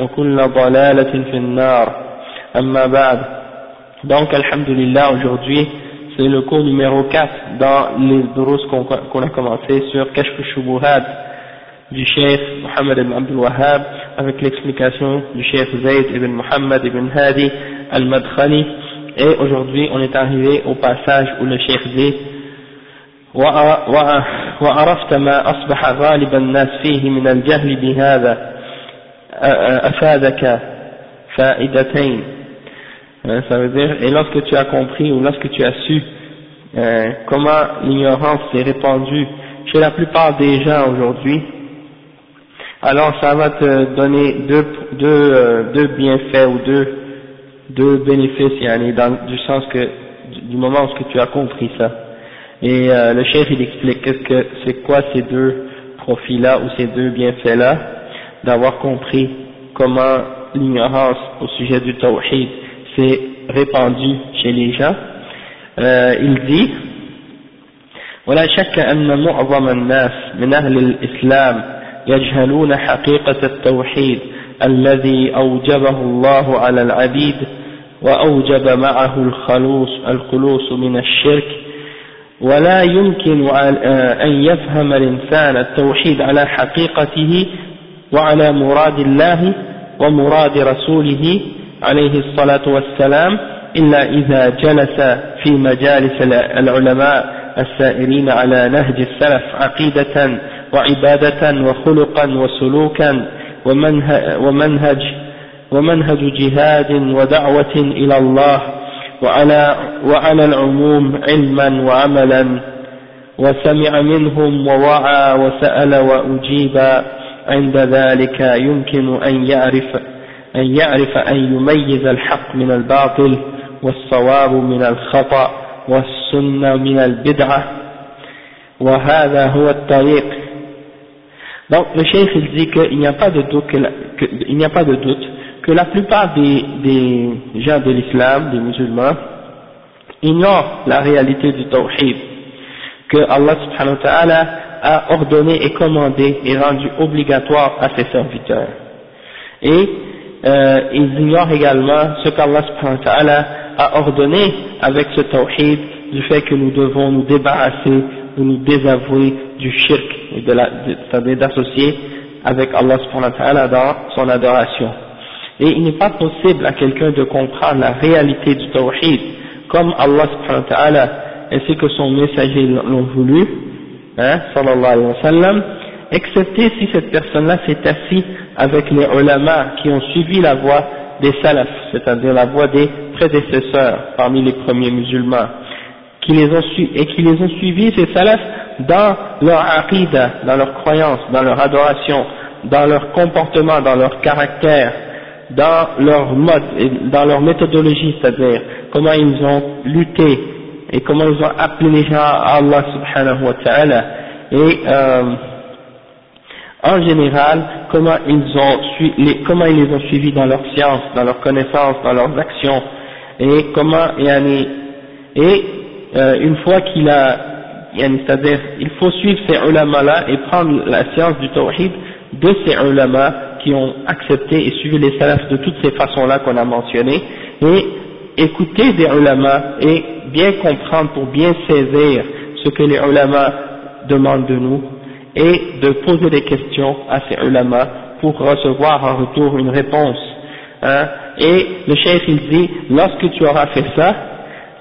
وكل ضلالة في النار أما بعد donc alhamdulillah aujourd'hui c'est le cours numéro 4 dans les drous qu'on a commencé sur Kashf Shubuhat du Cheikh Mohammed ibn Abdul Wahhab avec l'explication du Cheikh Zayd ibn Muhammad ibn Hadi al-Madkhali et aujourd'hui on est arrivé au passage où le Cheikh dit وعرفت ما أصبح غالب الناس فيه من الجهل بهذا afadaka euh, ça veut dire et lorsque tu as compris ou lorsque tu as su euh, comment l'ignorance s'est répandue chez la plupart des gens aujourd'hui alors ça va te donner deux deux euh, deux bienfaits ou deux deux bénéfices yani dans du sens que du moment où tu as compris ça. Et le chef il explique c'est quoi ces deux profils là ou ces deux bienfaits là d'avoir compris comment l'ignorance au sujet du tawhid s'est répandue chez les gens euh, il dit ولا شك أن معظم الناس من أهل الإسلام يجهلون حقيقة التوحيد الذي أوجبه الله على العبيد وأوجب معه الخلوص الخلوص من الشرك ولا يمكن أن يفهم الإنسان التوحيد على حقيقته وعلى مراد الله ومراد رسوله عليه الصلاة والسلام إلا إذا جلس في مجالس العلماء السائرين على نهج السلف عقيدة وعبادة وخلقا وسلوكا ومنهج ومنهج جهاد ودعوة إلى الله وعلى, وعلى العموم علما وعملا وسمع منهم ووعى وسأل وأجيب عند ذلك يمكن أن يعرف أن يعرف أن يميز الحق من الباطل والصواب من الخطأ والسنة من البدعة وهذا هو الطريق Donc le cheikh il dit qu'il n'y a pas de doute que, que il n'y a pas de doute que la plupart des, des gens de l'islam, des musulmans, ignorent la réalité du tawhid, que Allah subhanahu wa ta'ala a ordonné et commandé et rendu obligatoire à ses serviteurs. Et euh, ils ignorent également ce qu'Allah a ordonné avec ce tawhid du fait que nous devons nous débarrasser ou nous désavouer du shirk, c'est-à-dire d'associer avec Allah dans son adoration. Et il n'est pas possible à quelqu'un de comprendre la réalité du tawhid comme Allah ainsi que son messager l'ont voulu, hein, sallallahu alayhi wa sallam, excepté si cette personne-là s'est assise avec les ulama qui ont suivi la voie des salafs, c'est-à-dire la voie des prédécesseurs parmi les premiers musulmans, qui les ont et qui les ont suivis, ces salafs, dans leur aqidah, dans leur croyance, dans leur adoration, dans leur comportement, dans leur caractère, dans leur mode, dans leur méthodologie, c'est-à-dire comment ils ont lutté et comment ils ont appelé les gens à Allah subhanahu wa ta'ala. Et euh, en général comment ils ont les, comment ils les ont suivis dans leur science, dans leurs connaissances, dans leurs actions. Et comment et, et euh, une fois qu'il a, c'est-à-dire, il faut suivre ces ulama-là et prendre la science du tawhid de ces ulama qui ont accepté et suivi les salafs de toutes ces façons-là qu'on a mentionnées, et écouter des ulama et bien comprendre pour bien saisir ce que les ulama demandent de nous, et de poser des questions à ces ulama pour recevoir en retour une réponse. Hein. Et le chef il dit, lorsque tu auras fait ça,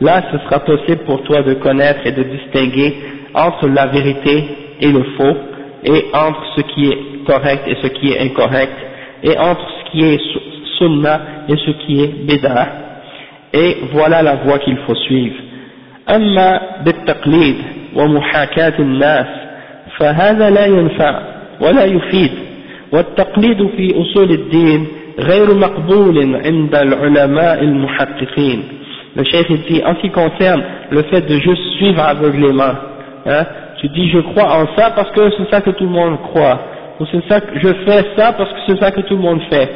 là ce sera possible pour toi de connaître et de distinguer entre la vérité et le faux, et entre ce qui est correct et ce qui est incorrect, et entre ce qui est sunna et ce qui est bid'ah Et voilà la voie qu'il faut suivre. أما بالتقليد ومحاكاة الناس فهذا لا ينفع ولا يفيد والتقليد في أصول الدين غير مقبول عند العلماء المحققين le chef dit en ce qui concerne le fait de juste suivre aveuglément hein, tu dis je crois en ça parce que c'est ça que tout le monde croit ou c'est ça que je fais ça parce que c'est ça que tout le monde fait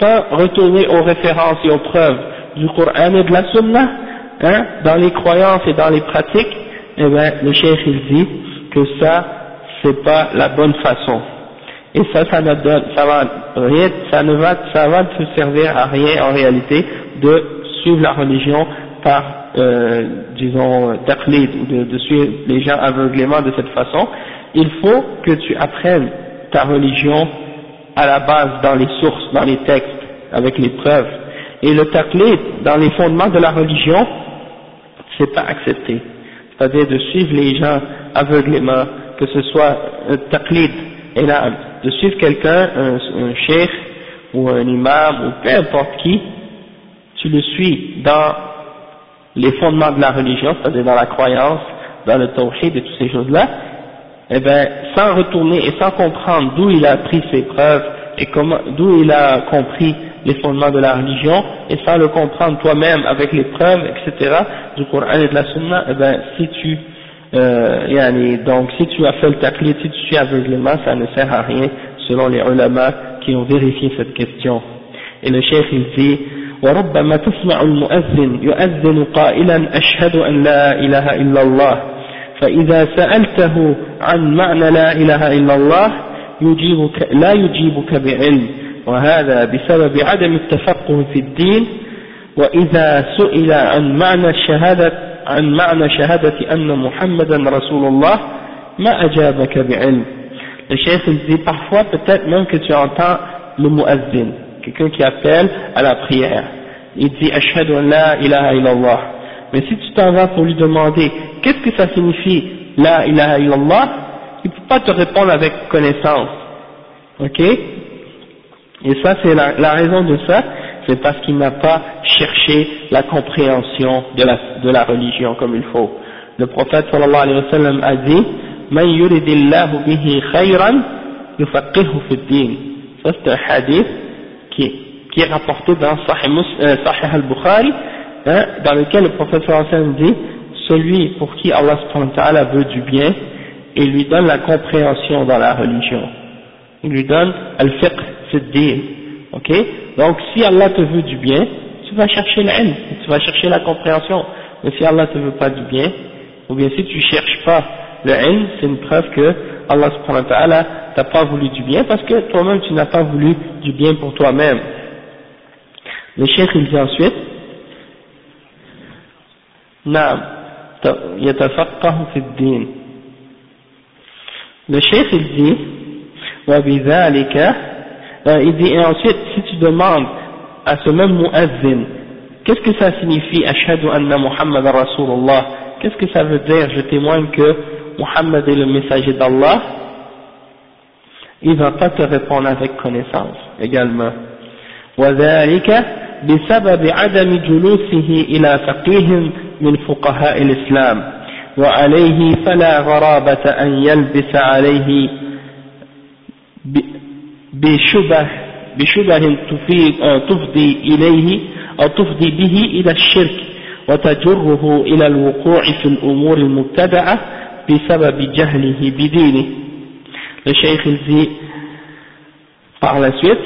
sans retourner aux références et aux preuves du Coran et de la Sunna hein, dans les croyances et dans les pratiques eh bien le chef il dit que ça c'est pas la bonne façon. Et ça, ça ne donne, ça va rien, ça ne va, ça va te servir à rien en réalité de suivre la religion par, euh, disons, ou de, de suivre les gens aveuglément de cette façon. Il faut que tu apprennes ta religion à la base dans les sources, dans les textes, avec les preuves. Et le taqlid, dans les fondements de la religion, c'est pas accepté. C'est-à-dire de suivre les gens aveuglément, que ce soit un taqlid, et là, de suivre quelqu'un, un, un cheikh, ou un imam, ou peu importe qui, tu le suis dans les fondements de la religion, c'est-à-dire dans la croyance, dans le tawhid et toutes ces choses-là, eh bien, sans retourner et sans comprendre d'où il a pris ses preuves et comment, d'où il a compris les fondements de la religion, et sans le comprendre toi-même avec les preuves, etc., du Coran et de la Sunna, eh bien, si tu euh, donc si tu as fait le taqlid, si tu suis aveuglément, ça ne sert à rien selon les ulama qui ont vérifié cette question. Et le chef il dit وربما تسمع المؤذن يؤذن قائلا أشهد أن لا إله إلا الله فإذا سألته عن معنى لا إله إلا الله يجيبك لا يجيبك بعلم. وهذا بسبب عدم التفقه في الدين. وإذا سئل عن معنى الشهادة عن معنى شهادة أن محمدا رسول الله ما أجابك بعلم. الشيخ الزي parfois peut-être même que tu entends le muezzin quelqu'un qui أشهد أن لا إله إلا الله mais si tu t'en vas pour lui demander qu'est-ce que ça signifie لا إله إلا الله il ne peut pas te répondre avec connaissance ok? Et ça c'est la, la raison de ça c'est parce qu'il n'a pas cherché la compréhension de la, de la religion comme il faut. Le prophète sallallahu alayhi wa sallam a dit Man yuridillahu bihi khayran yufaqihu fi din. Ça c'est un hadith qui, qui est rapporté dans Sahih, euh, Sahih al-Bukhari, hein, dans lequel le prophète sallallahu alayhi wa sallam dit Celui pour qui Allah subhanahu wa ta'ala veut du bien et lui donne la compréhension dans la religion. Il lui donne al-fiqh fi din. Ok Donc si Allah te veut du bien, tu vas chercher l'ilm, tu vas chercher la compréhension. Mais si Allah te veut pas du bien, ou bien si tu cherches pas le ilm, c'est une preuve que Allah subhanahu wa ta'ala t'a pas voulu du bien parce que toi-même tu n'as pas voulu du bien pour toi-même. Le cheikh il dit ensuite, نعم يتفقه في الدين le cheikh il dit euh, il dit, et ensuite, si tu demandes à ce même muazzin, qu'est-ce que ça signifie, ashadu anna Muhammad Rasulullah, qu'est-ce que ça veut dire, je témoigne que Muhammad est le messager d'Allah, il ne va pas te répondre avec connaissance également. وذلك بسبب عدم جلوسه إلى فقيه من فقهاء الإسلام وعليه فلا غرابة أن يلبس عليه بشبه بشبه تفضي إليه أو تفضي به إلى الشرك وتجره إلى الوقوع في الأمور المبتدعة بسبب جهله بدينه le cheikh il dit par la suite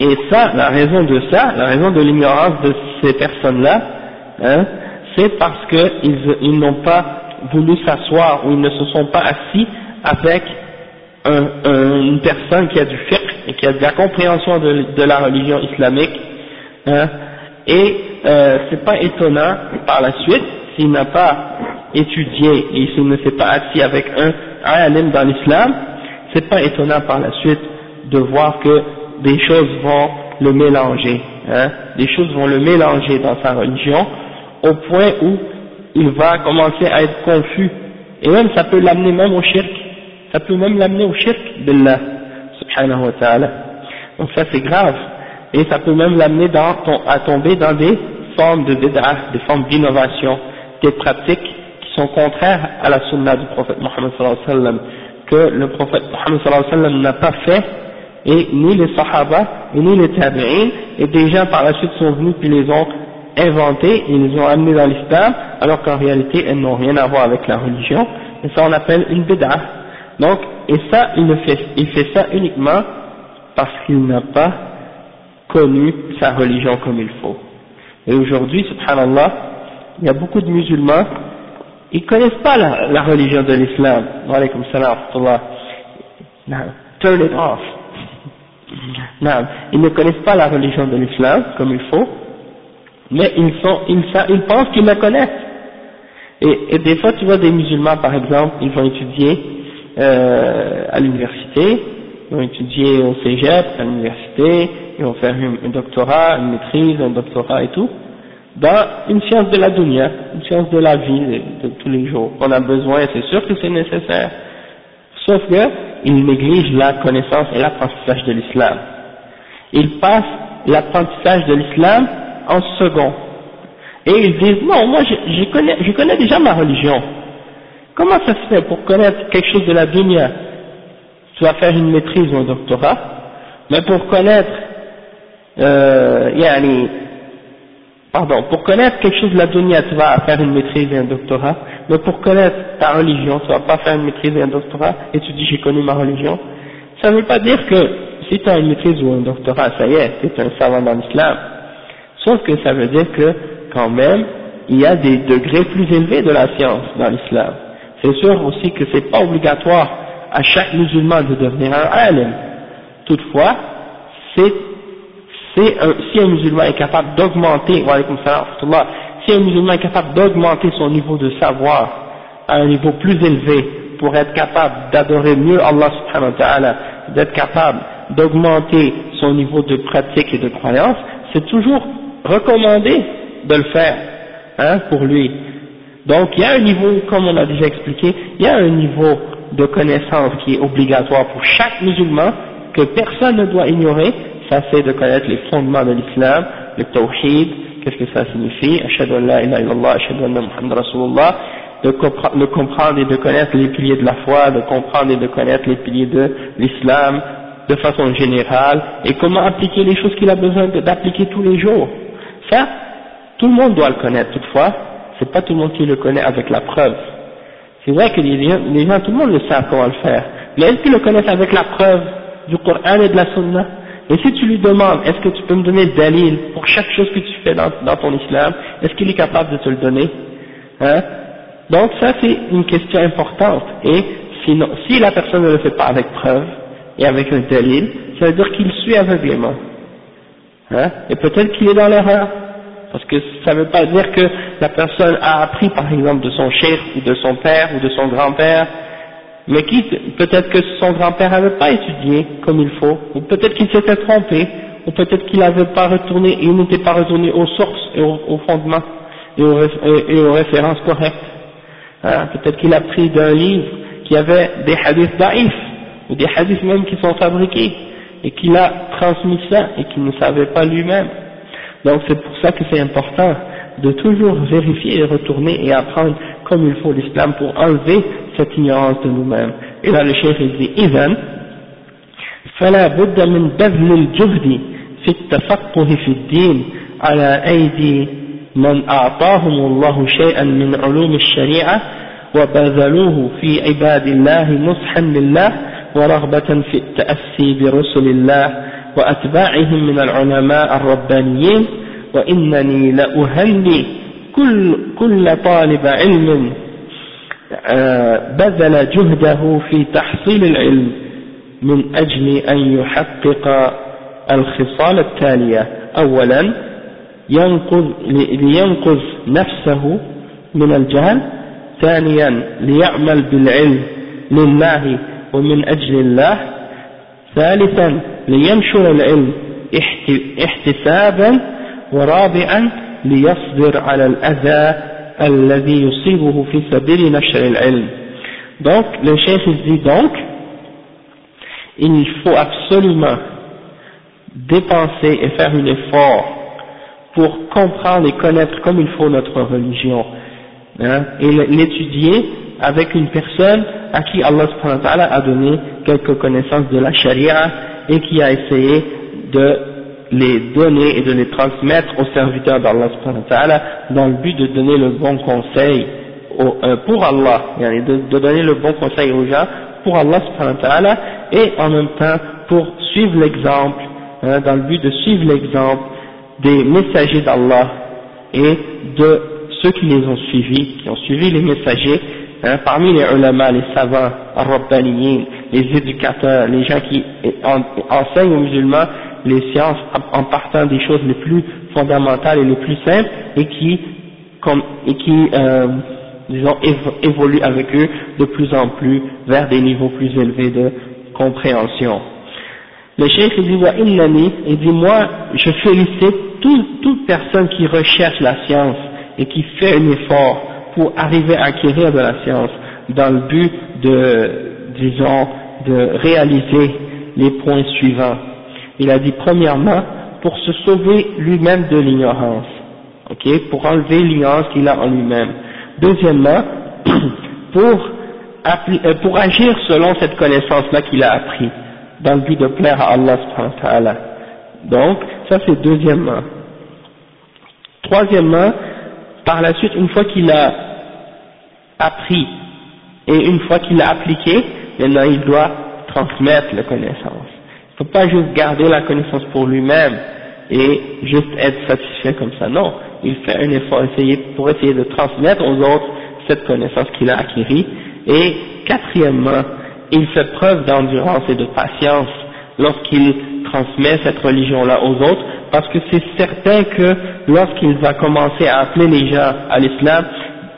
et ça, la raison de ça, la raison de l'ignorance de ces personnes-là, hein, c'est parce qu'ils ils, n'ont pas voulu s'asseoir ou ils ne se sont pas assis avec un, une personne qui a du fiqh et qui a de la compréhension de, de la religion islamique, hein, et euh, c'est pas étonnant par la suite s'il n'a pas étudié et s'il ne s'est pas assis avec un alim dans l'islam, c'est pas étonnant par la suite de voir que des choses vont le mélanger, hein, des choses vont le mélanger dans sa religion, au point où il va commencer à être confus, et même ça peut l'amener même au shirk, ça peut même l'amener au shirk billah, subhanahu wa ta'ala. Donc ça c'est grave, et ça peut même l'amener à tomber dans des formes de bid'ah, des formes d'innovation, des pratiques qui sont contraires à la sunna du prophète Mohammed sallallahu alayhi wa sallam, que le prophète Mohammed sallallahu alayhi wa sallam n'a pas fait, et ni les sahaba, ni les tabi'in, et des gens par la suite sont venus puis les ont inventés, et les ont amenés dans l'islam, alors qu'en réalité elles n'ont rien à voir avec la religion, et ça on appelle une bid'ah. Donc, et ça, il, fait, ça uniquement parce qu'il n'a pas connu sa religion comme il faut. Et aujourd'hui, subhanallah, il y a beaucoup de musulmans, ils connaissent pas la, religion de l'islam. Alaykum salam Turn it off. Non, ils ne connaissent pas la religion de l'islam comme il faut, mais ils, sont, ils, pensent qu'ils la connaissent. Et, des fois, tu vois des musulmans, par exemple, ils vont étudier euh, à l'université, ils vont étudier au cégep, à l'université, ils vont faire un, doctorat, une maîtrise, un doctorat et tout, dans une science de la dunya, une science de la vie de, de tous les jours. On a besoin, c'est sûr que c'est nécessaire. Sauf que, ils négligent la connaissance et l'apprentissage de l'islam. Ils passent l'apprentissage de l'islam en second. Et ils disent, non, moi je, connais, déjà ma religion. Comment ça se fait pour connaître quelque chose de la dunya? Tu vas faire une maîtrise ou un doctorat, mais pour connaître, euh, pardon, pour connaître quelque chose de la dunya, tu vas faire une maîtrise et un doctorat, mais pour connaître ta religion, tu vas pas faire une maîtrise et un doctorat, et tu dis j'ai connu ma religion. Ça ne veut pas dire que si tu as une maîtrise ou un doctorat, ça y est, tu es un savant dans l'islam. Sauf que ça veut dire que, quand même, il y a des degrés plus élevés de la science dans l'islam. C'est sûr aussi que c'est pas obligatoire à chaque musulman de devenir un alim. Toutefois, c'est si un musulman est capable d'augmenter, si un musulman est capable d'augmenter son niveau de savoir à un niveau plus élevé pour être capable d'adorer mieux Allah subhanahu wa ta'ala, d'être capable d'augmenter son niveau de pratique et de croyance, c'est toujours recommandé de le faire hein, pour lui. Donc il y a un niveau, comme on a déjà expliqué, il y a un niveau de connaissance qui est obligatoire pour chaque musulman que personne ne doit ignorer ça c'est de connaître les fondements de l'islam, le tawhid, qu'est-ce que ça signifie, de, de comprendre et de connaître les piliers de la foi, de comprendre et de connaître les piliers de l'islam de façon générale, et comment appliquer les choses qu'il a besoin d'appliquer tous les jours. Ça, tout le monde doit le connaître, toutefois, c'est pas tout le monde qui le connaît avec la preuve. C'est vrai que les gens, tout le monde le sait comment le faire, mais est-ce qu'ils le connaissent avec la preuve du Coran et de la Sunna? Et si tu lui demandes, est-ce que tu peux me donner dalil pour chaque chose que tu fais dans, ton islam, est-ce qu'il est capable de te le donner? Hein? Donc ça c'est une question importante. Et sinon, si la personne ne le fait pas avec preuve et avec un dalil, ça veut dire qu'il suit aveuglément. Hein? Et peut-être qu'il est dans l'erreur. Parce que ça ne veut pas dire que la personne a appris par exemple de son chef ou de son père ou de son grand-père. Mais qui, peut-être que son grand-père n'avait pas étudié comme il faut, ou peut-être qu'il s'était trompé, ou peut-être qu'il n'avait pas retourné, il n'était pas retourné aux sources et aux, fondements et aux, références correctes. Hein, peut-être qu'il a pris d'un livre qui avait des hadiths daïfs, ou des hadiths même qui sont fabriqués, et qu'il a transmis ça, et qu'il ne savait pas lui-même. Donc c'est pour ça que c'est important de toujours vérifier et retourner et apprendre comme il faut l'islam pour enlever cette ignorance de nous-mêmes. Et là le chef il dit إذن فلا بد من بذل الجهد في التفقه في الدين على أيدي من أعطاهم الله شيئا من علوم الشريعة وبذلوه في عباد الله نصحا لله ورغبة في التأسي برسل الله وأتباعهم من العلماء الربانيين وإنني لأهني كل, كل طالب علم آه، بذل جهده في تحصيل العلم من أجل أن يحقق الخصال التالية. أولا ينقذ لينقذ نفسه من الجهل. ثانيا ليعمل بالعلم لله ومن أجل الله ثالثا لينشر العلم احتسابا ورابعا ليصبر على الأذى الذي يصيبه في سبيل نشر العلم donc le chef dit donc il faut absolument dépenser et faire un effort pour comprendre et connaître comme il faut notre religion hein, et l'étudier avec une personne à qui Allah a donné quelques connaissances de la charia et qui a essayé de les donner et de les transmettre aux serviteurs d'Allah dans le but de donner le bon conseil euh, pour Allah, de, donner le bon conseil aux gens pour Allah et en même temps pour suivre l'exemple, hein, dans le but de suivre l'exemple des messagers d'Allah et de ceux qui les ont suivis, qui ont suivi les messagers, hein, parmi les ulama, les savants, les éducateurs, les gens qui enseignent aux musulmans les sciences en partant des choses les plus fondamentales et les plus simples et qui, comme, et qui euh, disons, évoluent avec eux de plus en plus vers des niveaux plus élevés de compréhension. Le chef il dit, il dit moi je félicite toute personne qui recherche la science et qui fait un effort pour arriver à acquérir de la science dans le but de, disons, de réaliser les points suivants. Il a dit premièrement pour se sauver lui-même de l'ignorance, ok, pour enlever l'ignorance qu'il a en lui-même. Deuxièmement, pour, euh, pour agir selon cette connaissance-là qu'il a appris, dans le but de plaire à Allah subhanahu wa ta'ala. Donc, ça c'est deuxièmement. Troisièmement, par la suite, une fois qu'il a appris et une fois qu'il a appliqué, maintenant il doit transmettre la connaissance. Il ne faut pas juste garder la connaissance pour lui-même et juste être satisfait comme ça. Non, il fait un effort pour essayer de transmettre aux autres cette connaissance qu'il a acquérie. Et quatrièmement, il fait preuve d'endurance et de patience lorsqu'il transmet cette religion-là aux autres, parce que c'est certain que lorsqu'il va commencer à appeler les gens à l'islam,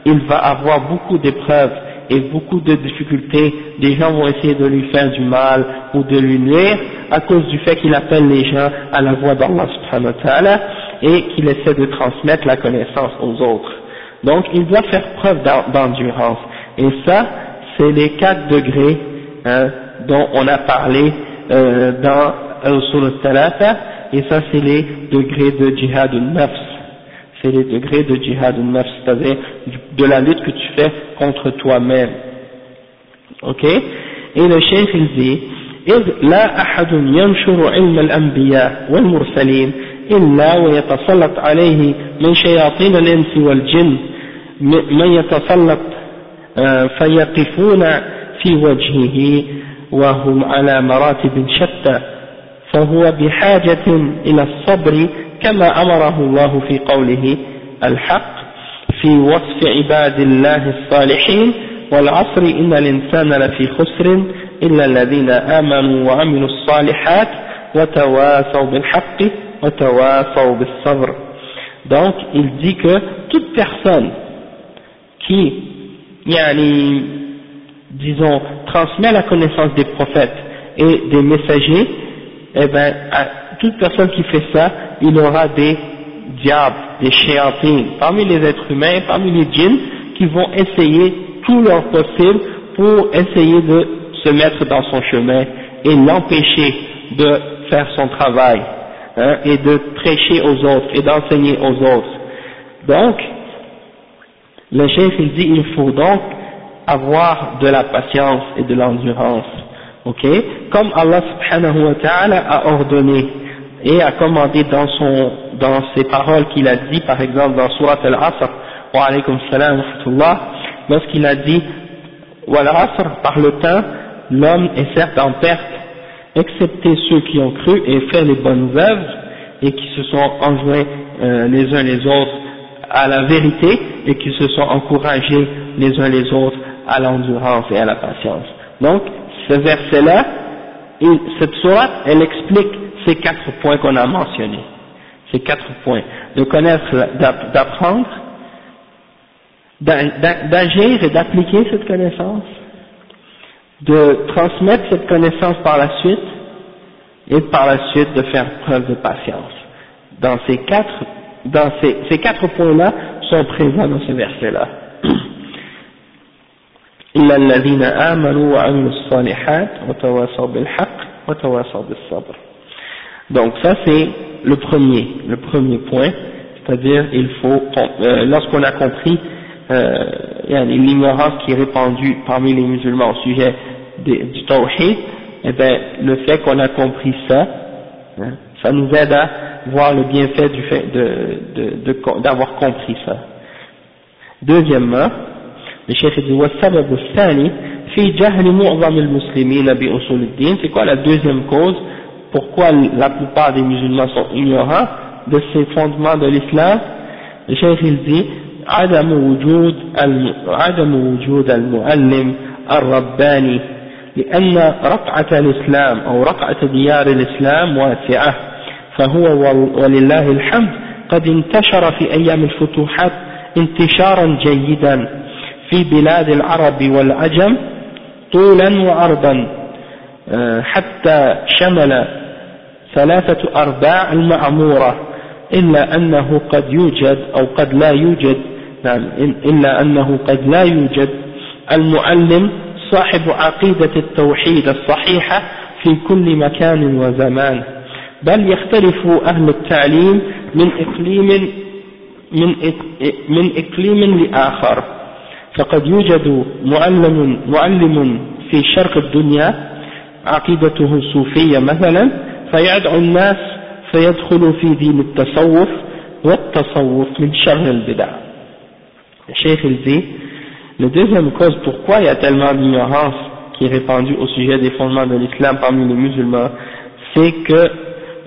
il va avoir beaucoup d'épreuves et beaucoup de difficultés, des gens vont essayer de lui faire du mal ou de lui nuire à cause du fait qu'il appelle les gens à la voix d'Allah subhanahu wa ta'ala et qu'il essaie de transmettre la connaissance aux autres. Donc il doit faire preuve d'endurance. Et ça, c'est les quatre degrés hein, dont on a parlé euh, dans Usul al-Talata, et ça c'est les degrés de jihad al-nafs. C'est les degrés de jihad al-nafs, c'est-à-dire de la lutte que tu fais contre toi-même. Ok Et le cheikh il dit, إذ لا أحد ينشر علم الأنبياء والمرسلين إلا ويتسلط عليه من شياطين الإنس والجن من يتسلط فيقفون في وجهه وهم على مراتب شتى فهو بحاجة إلى الصبر كما أمره الله في قوله الحق في وصف عباد الله الصالحين والعصر إن الإنسان لفي خسر إلا الذين آمنوا وعملوا الصالحات وتواصوا بالحق وتواصوا بالصبر. Donc il dit que toute personne qui yani, disons transmet la connaissance des prophètes et des messagers eh ben toute personne qui fait ça il aura des diables, des chéantines, parmi les êtres humains, parmi les djinns, qui vont essayer tout leur possible pour essayer de se mettre dans son chemin et l'empêcher de faire son travail, hein, et de prêcher aux autres et d'enseigner aux autres. Donc, le chef il dit il faut donc avoir de la patience et de l'endurance, ok? Comme Allah subhanahu wa ta'ala a ordonné et a commandé dans son dans ses paroles qu'il a dit par exemple dans Surat al-Asr wa alaykum salam wa lorsqu'il a dit wa al-Asr par le temps l'homme est certes en perte excepté ceux qui ont cru et fait les bonnes œuvres et qui se sont enjoints euh, les uns les autres à la vérité et qui se sont encouragés les uns les autres à l'endurance et à la patience. Donc, ce verset-là, cette sourate, elle explique ces quatre points qu'on a mentionnés. Ces quatre points. De connaître, d'apprendre, d'agir et d'appliquer cette connaissance, de transmettre cette connaissance par la suite, et par la suite de faire preuve de patience. Dans ces quatre, dans ces, ces quatre points-là sont présents dans ce verset-là إلا الذين آمنوا وعملوا الصالحات وتواصوا بالحق وتواصوا بالصبر. Donc ça c'est le premier, le premier point, c'est-à-dire il faut, euh, lorsqu'on a compris euh, l'ignorance qui est répandue parmi les musulmans au sujet du tawhid, eh bien, le fait qu'on a compris ça, hein, ça nous aide à voir le bienfait du fait de, d'avoir compris ça. Deuxièmement, chef dit والسبب الثاني في جهل معظم المسلمين بأصول الدين c'est quoi la deuxième cause pourquoi la plupart des musulmans sont ignorants de ces fondements de l'islam? Le dit عدم وجود عدم وجود المعلم الرباني لأن رقعة الإسلام أو رقعة ديار الإسلام واسعة فهو ولله الحمد قد انتشر في أيام الفتوحات انتشارا جيدا. في بلاد العرب والعجم طولا وعرضا آه، حتى شمل ثلاثة أرباع المعمورة إلا أنه قد يوجد أو قد لا يوجد نعم إلا أنه قد لا يوجد. المعلم صاحب عقيدة التوحيد الصحيحة في كل مكان وزمان. بل يختلف أهل التعليم من إقليم من من إقليم لآخر. فقد يوجد معلم معلم في شرق الدنيا عقيدته صوفية مثلا فيدعو الناس فيدخل في دين التصوف والتصوف من شر البدع الشيخ الزي La deuxième cause pourquoi il y a tellement d'ignorance qui est répandue au sujet des fondements de l'islam parmi les musulmans, c'est que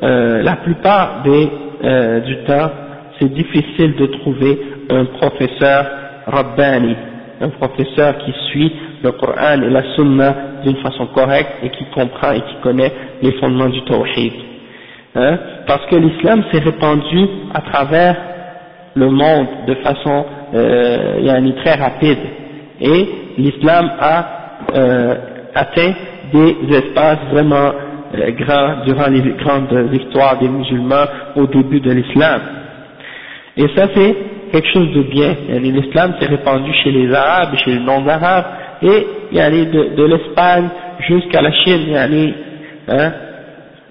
euh, la plupart des, euh, du temps, c'est difficile de trouver un professeur rabbani, un professeur qui suit le Coran et la Sunna d'une façon correcte et qui comprend et qui connaît les fondements du tawhid. Hein, parce que l'islam s'est répandu à travers le monde de façon euh, très rapide et l'islam a euh, atteint des espaces vraiment euh, grands durant les grandes victoires des musulmans au début de l'islam. Et ça c'est quelque chose de bien. L'islam s'est répandu chez les arabes, chez les non-arabes, et il y a de, de l'Espagne jusqu'à la Chine, il y a hein,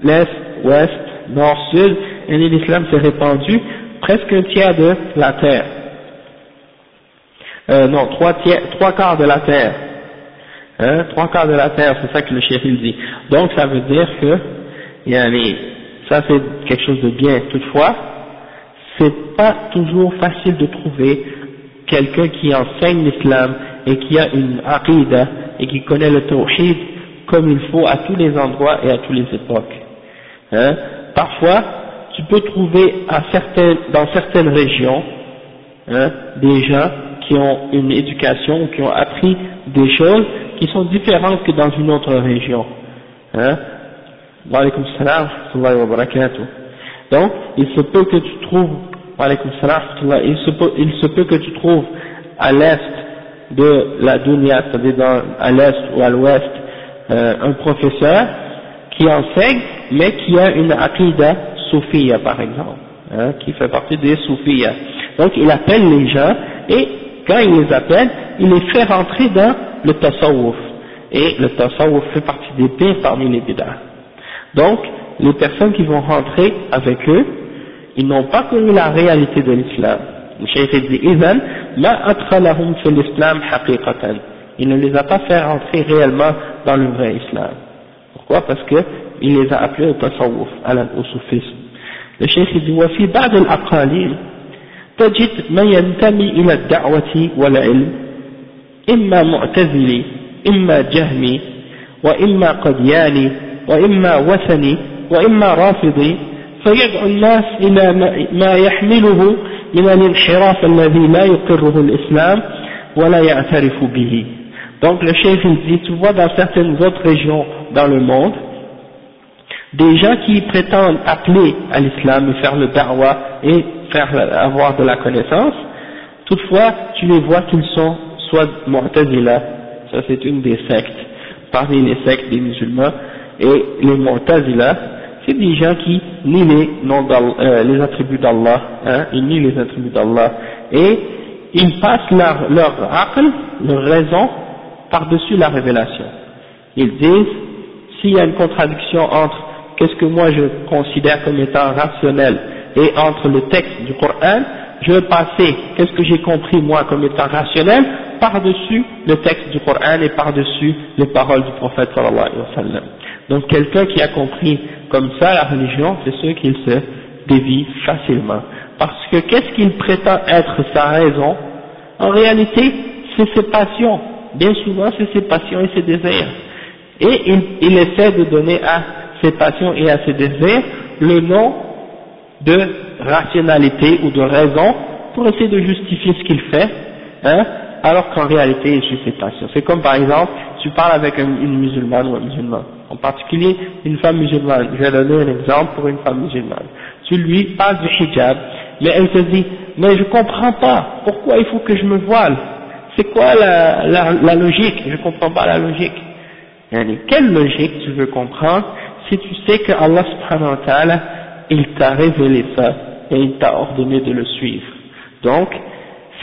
l'Est, Ouest, Nord, Sud, et l'islam s'est répandu presque un tiers de la terre euh, non, trois, quarts de la terre. Hein, trois quarts de la terre, c'est ça que le chef il dit. Donc ça veut dire que, ça c'est quelque chose de bien. Toutefois, c'est pas toujours facile de trouver quelqu'un qui enseigne l'islam et qui a une aqidah et qui connaît le tawhid comme il faut à tous les endroits et à toutes les époques. Hein. Parfois, tu peux trouver à certaines, dans certaines régions hein, des gens qui ont une éducation, qui ont appris des choses qui sont différentes que dans une autre région. Hein. Donc, il se peut que tu trouves, il se peut, il se peut que tu trouves à l'est de la dunya, c'est-à-dire à l'est ou à l'ouest, euh, un professeur qui enseigne, mais qui a une aqidah soufia par exemple, hein, qui fait partie des soufia. Donc, il appelle les gens et quand il les appelle, il les fait rentrer dans le tasawwuf. Et le tasawwuf fait partie des pires parmi les bid'ah. Donc, les personnes qui vont rentrer avec eux, ils n'ont pas connu la réalité de l'islam. Le cheikh dit, إذن ما أدخلهم في الإسلام حقيقة. Il ne les a pas fait rentrer réellement dans le vrai islam. Pourquoi Parce que il les a appelés au tasawwuf, au soufisme. Le cheikh dit, وفي بعض الأقاليم تجد من ينتمي إلى الدعوة والعلم إما معتزلي إما جهمي وإما قدياني وإما وثني وإما رافضي فيدعو الناس إلى ما يحمله من الانحراف الذي لا يقره الإسلام ولا يعترف به donc le chef il dit tu vois dans certaines autres régions dans le monde des gens qui prétendent appeler à l'islam et faire le da'wah et faire avoir de la connaissance toutefois tu les vois qu'ils sont soit mu'tazila ça c'est une des sectes parmi les sectes des musulmans et les mu'tazila c'est des gens qui nient les, euh, attributs d'Allah, hein, ils nient les attributs d'Allah, et ils passent leur, leur aql, leur raison, par-dessus la révélation. Ils disent, s'il y a une contradiction entre qu'est-ce que moi je considère comme étant rationnel et entre le texte du Coran, je vais passer qu'est-ce que j'ai compris moi comme étant rationnel par-dessus le texte du Coran et par-dessus les paroles du prophète sallallahu alayhi wa sallam. Donc quelqu'un qui a compris comme ça la religion, c'est sûr qu'il se dévie facilement. Parce que qu'est-ce qu'il prétend être sa raison? En réalité, c'est ses passions. Bien souvent, c'est ses passions et ses désirs. Et il, il essaie de donner à ses passions et à ses désirs le nom de rationalité ou de raison pour essayer de justifier ce qu'il fait, hein, alors qu'en réalité il suit ses passions. C'est comme par exemple, tu parles avec une musulmane ou un musulman, en particulier une femme musulmane, je vais donner un exemple pour une femme musulmane, tu lui parles du hijab, mais elle te dit, mais je comprends pas, pourquoi il faut que je me voile? C'est quoi la, logique? Je comprends pas la logique. quelle logique tu veux comprendre si tu sais que Allah subhanahu wa il t'a révélé ça et il t'a ordonné de le suivre. Donc,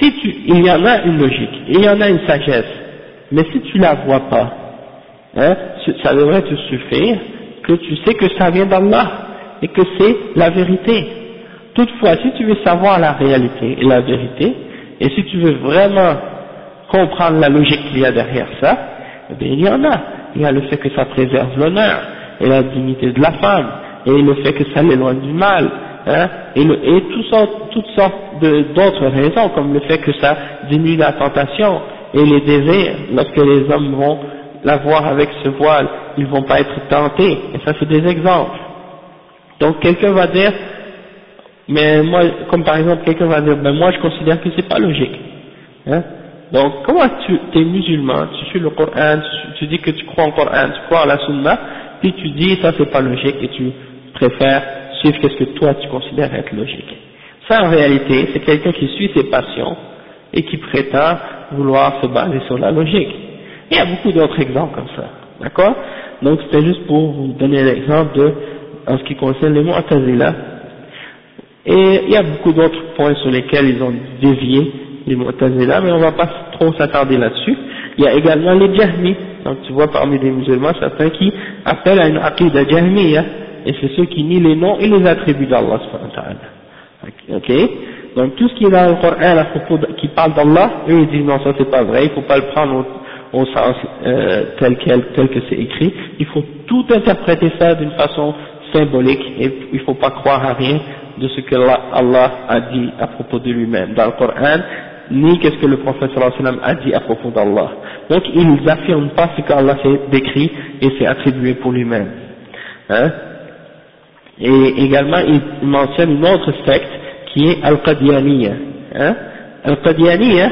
il y en a une logique, il y en a une sagesse, mais si tu la vois pas, hein, ça devrait te suffire que tu sais que ça vient d'Allah et que c'est la vérité. Toutefois, si tu veux savoir la réalité et la vérité, et si tu veux vraiment comprendre la logique qu'il y a derrière ça, eh bien il y en a. Il y a le fait que ça préserve l'honneur et la dignité de la femme, et le fait que ça l'éloigne du mal, hein, et, toutes sortes, toutes sortes d'autres raisons, comme le fait que ça diminue la tentation et les désirs, lorsque les hommes vont la voir avec ce voile, ils vont pas être tentés, et ça c'est des exemples. Donc quelqu'un va dire, mais moi, comme par exemple quelqu'un va dire, ben moi je considère que c'est pas logique. Hein. Donc comment tu es musulman, tu suis le Coran, tu, dis que tu crois en Coran, tu crois en la Sunna, puis tu dis ça c'est pas logique et tu préfères suivre ce que toi tu considères être logique. Ça en réalité c'est quelqu'un qui suit ses passions et qui prétend vouloir se baser sur la logique. Il y a beaucoup d'autres exemples comme ça, d'accord? Donc c'était juste pour vous donner l'exemple de, en ce qui concerne les Mu'tazila, et il y a beaucoup d'autres points sur lesquels ils ont dévié les Mu'tazila, mais on ne va pas trop s'attarder là-dessus. Il y a également les Jahmi, donc tu vois parmi les musulmans certains qui appellent à une aqidah Jahmiya, et c'est ceux qui nient les noms et les attributs d'Allah ok? Donc tout ce qui est dans le Coran à propos qui parle d'Allah, eux ils disent non ça c'est pas vrai, il faut pas le prendre au, sens euh, tel, quel, tel que c'est écrit, il faut tout interpréter ça d'une façon symbolique et il faut pas croire à rien de ce que Allah a dit à propos de lui-même dans le Coran, ni qu'est-ce que le prophète a dit à propos d'Allah. Donc ils n'affirment pas ce qu'Allah s'est décrit et s'est attribué pour lui-même. Hein? Et également ils mentionnent une autre secte qui est Al-Qadianiya. Hein? Al-Qadianiya,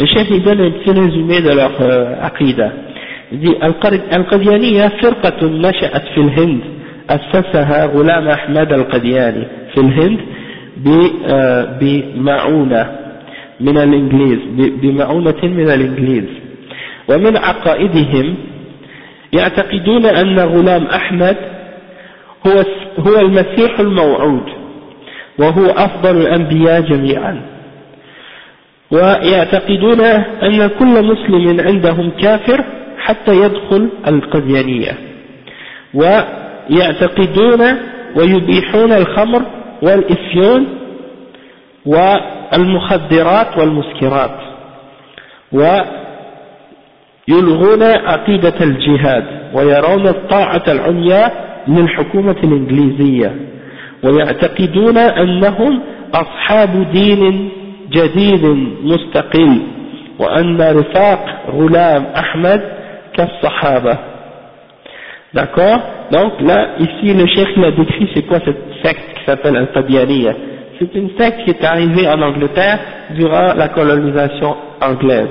le chef il donne un petit résumé de leur euh, aqidah. Il dit Al-Qadianiya فرقة نشأت في الهند. أسسها غلام أحمد القدياني في الهند بمعونة من الإنجليز بمعونة من الإنجليز. ومن عقائدهم يعتقدون أن غلام أحمد هو هو المسيح الموعود وهو أفضل الأنبياء جميعا. ويعتقدون أن كل مسلم عندهم كافر حتى يدخل القديانية ويعتقدون ويبيحون الخمر والإفيون والمخدرات والمسكرات. ويلغون عقيدة الجهاد ويرون الطاعة العمياء للحكومة الإنجليزية. ويعتقدون أنهم أصحاب دين جديد مستقل وأن رفاق غلام أحمد كالصحابة D'accord Donc là, ici, le cheikh l'a décrit, c'est quoi cette secte qui s'appelle Al-Qadianiya c'est une secte qui est arrivée en Angleterre durant la colonisation anglaise.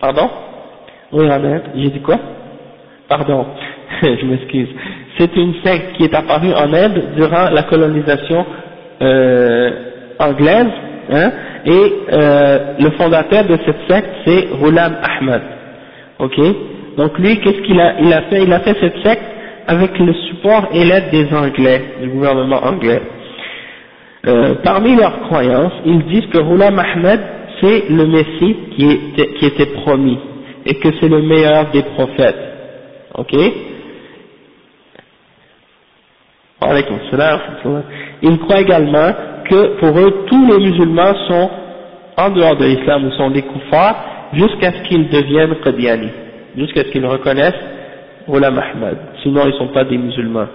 Pardon Oui, Ahmed, j'ai dit quoi Pardon, je m'excuse. C'est une secte qui est apparue en Inde durant la colonisation euh, anglaise, hein, et euh, le fondateur de cette secte c'est Ghulam Ahmad. Ok? Donc lui, qu'est-ce qu'il a, il a fait? Il a fait cette secte avec le support et l'aide des Anglais, du gouvernement anglais. Euh, parmi leurs croyances, ils disent que Ghulam Ahmad c'est le Messie qui était, qui était promis et que c'est le meilleur des prophètes. Ok? Ils croient également que pour eux, tous les musulmans sont en dehors de l'islam ou sont des koufars jusqu'à ce qu'ils deviennent qadiani, jusqu'à ce qu'ils reconnaissent Oula Mahmad. Sinon, ils ne sont pas des musulmans.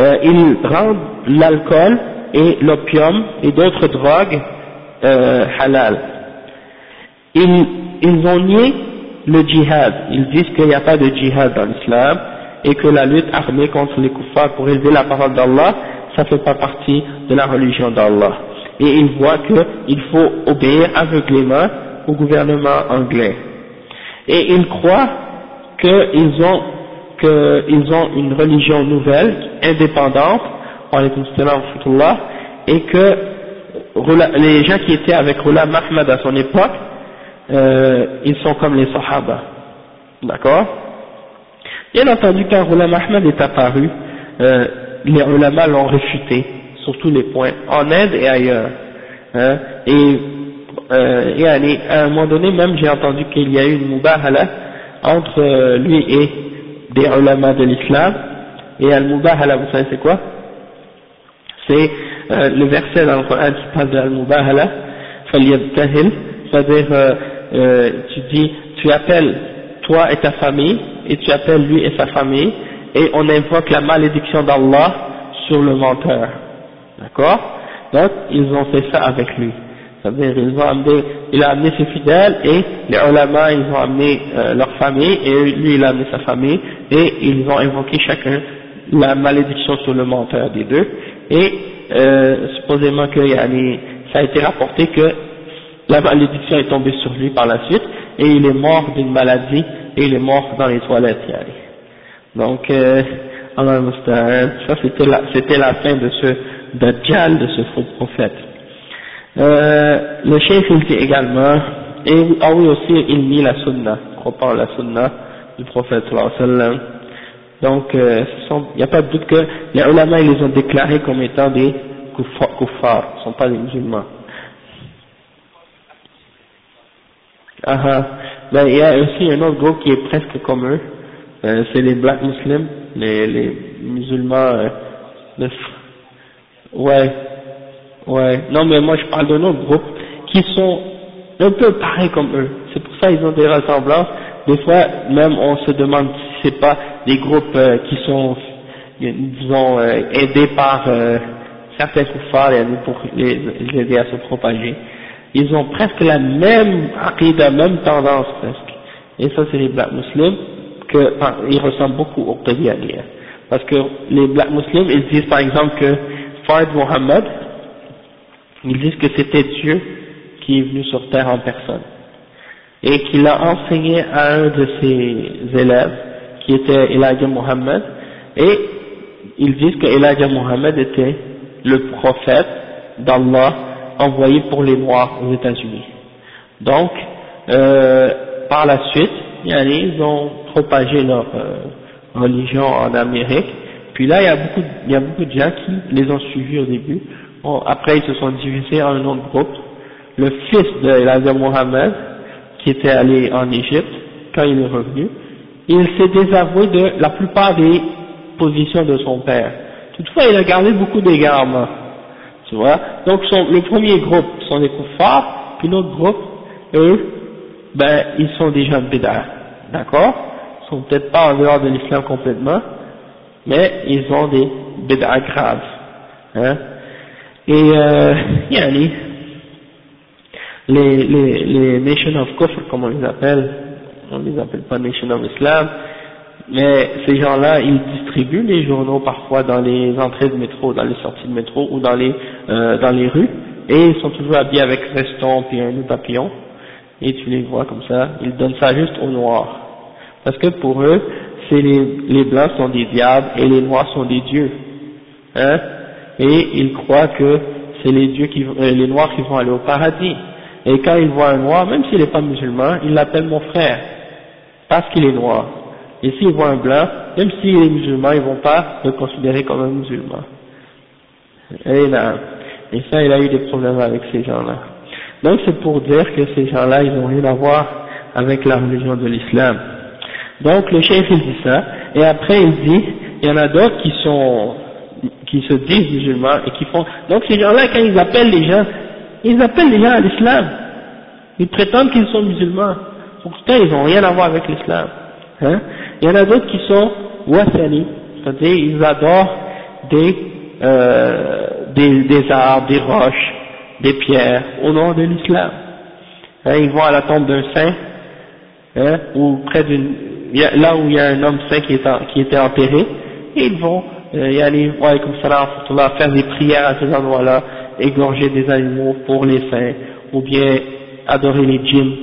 Euh, ils rendent l'alcool et l'opium et d'autres drogues euh, halal. Ils, ils ont nié le djihad. Ils disent qu'il n'y a pas de djihad dans l'islam et que la lutte armée contre les kuffars pour élever la parole d'Allah, ça ne fait pas partie de la religion d'Allah. Et ils voient qu'il faut obéir aveuglément au gouvernement anglais. Et ils croient qu'ils ont, qu'ils ont une religion nouvelle, indépendante, et que les gens qui étaient avec Rula Mahmad à son époque, euh, ils sont comme les Sahaba. D'accord? Bien entendu, quand Ghulam Ahmad est apparu, euh, les ulama l'ont réfuté sur tous les points, en Inde et ailleurs. Hein, et, euh, et à un moment donné, même j'ai entendu qu'il y a eu une mubahala entre euh, lui et des ulama de l'islam. Et al-mubahala, vous savez c'est quoi? C'est euh, le verset dans le Coran qui parle de al-mubahala, c'est-à-dire euh, euh, tu dis, tu appelles toi et ta famille, et tu appelles lui et sa famille, et on invoque la malédiction d'Allah sur le menteur. D'accord? Donc, ils ont fait ça avec lui. C'est-à-dire, ils ont amené, il a amené ses fidèles, et les ulama, ils ont amené euh, leur famille, et lui, il a amené sa famille, et ils ont invoqué chacun la malédiction sur le menteur des deux, et euh, supposément que ça a été rapporté que la malédiction est tombée sur lui par la suite, et il est mort d'une maladie, et il est mort dans les toilettes. Donc, euh, ça c'était la, c'était la fin de ce Dajjal, de ce faux prophète. Euh, le chef il dit également, et ah oui aussi il nie la sunna, croit la sunna du prophète sallallahu Donc euh, il n'y a pas de doute que les ulama ils les ont déclarés comme étant des kuffars, ne sont pas des musulmans. Ah, ah. ben, il y a aussi un autre groupe qui est presque comme eux, euh, c'est les black muslims, les, les musulmans euh, de... ouais, ouais, non mais moi je parle d'un autre groupe qui sont un peu pareils comme eux, c'est pour ça qu'ils ont des ressemblances, des fois même on se demande si c'est pas des groupes euh, qui sont, disons, euh, aidés par certains koufars pour les, les aider à se propager. Ils ont presque la même aqidah, même tendance presque. Et ça c'est les black muslims, ils ressemblent beaucoup aux Qadianiyah. Parce que les black muslims, ils disent par exemple que Fard Muhammad, ils disent que c'était Dieu qui est venu sur terre en personne. Et qu'il a enseigné à un de ses élèves, qui était Elijah Muhammad, et ils disent que Elijah Muhammad était le prophète d'Allah envoyé pour les Noirs aux États-Unis. Donc, euh, par la suite, ils ont propagé leur euh, religion en Amérique. Puis là, il y a beaucoup, il y a beaucoup de gens qui les ont suivis au début. Bon, après, ils se sont divisés en un autre groupe. Le fils de Elijah Mohammed, qui était allé en Égypte, quand il est revenu, il s'est désavoué de la plupart des positions de son père. Toutefois, il a gardé beaucoup d'égarements. Tu vois Donc le premier groupe sont les kuffars, puis l'autre groupe, eux, ben ils sont déjà bid'a, d'accord Ils sont peut-être pas en dehors de l'islam complètement, mais ils ont des bid'a graves. Hein Et euh, yani, les, les, les Nation of Kufr, comme on les appelle, on les appelle pas Nation of Islam, mais ces gens-là, ils distribuent les journaux parfois dans les entrées de métro, dans les sorties de métro ou dans les euh, dans les rues, et ils sont toujours habillés avec veston puis un papillon, et tu les vois comme ça, ils donnent ça juste aux noirs, parce que pour eux, c'est les, les blancs sont des diables et les noirs sont des dieux, hein, et ils croient que c'est les dieux qui, euh, les noirs qui vont aller au paradis, et quand ils voient un noir, même s'il n'est pas musulman, ils l'appellent mon frère, parce qu'il est noir. Et s'ils voient un blanc, même s'il est musulman, ils ne vont pas le considérer comme un musulman. Et, là, et ça, il a eu des problèmes avec ces gens-là. Donc c'est pour dire que ces gens-là, ils n'ont rien à voir avec la religion de l'islam. Donc le chef il dit ça, et après il dit, il y en a d'autres qui sont, qui se disent musulmans et qui font, donc ces gens-là quand ils appellent les gens, ils appellent les gens à l'islam, ils prétendent qu'ils sont musulmans, pourtant ils n'ont rien à voir avec l'islam. Hein il y en a d'autres qui sont wasani, c'est-à-dire ils adorent des, euh, des, des arbres, des roches, des pierres au nom de l'islam. Hein, ils vont à la tombe d'un saint, hein, ou près d'une, là où il y a un homme saint qui, était enterré, et ils vont euh, y aller, ouais, comme ça, faire des prières à ces endroits-là, égorger des animaux pour les saints, ou bien adorer les djinns,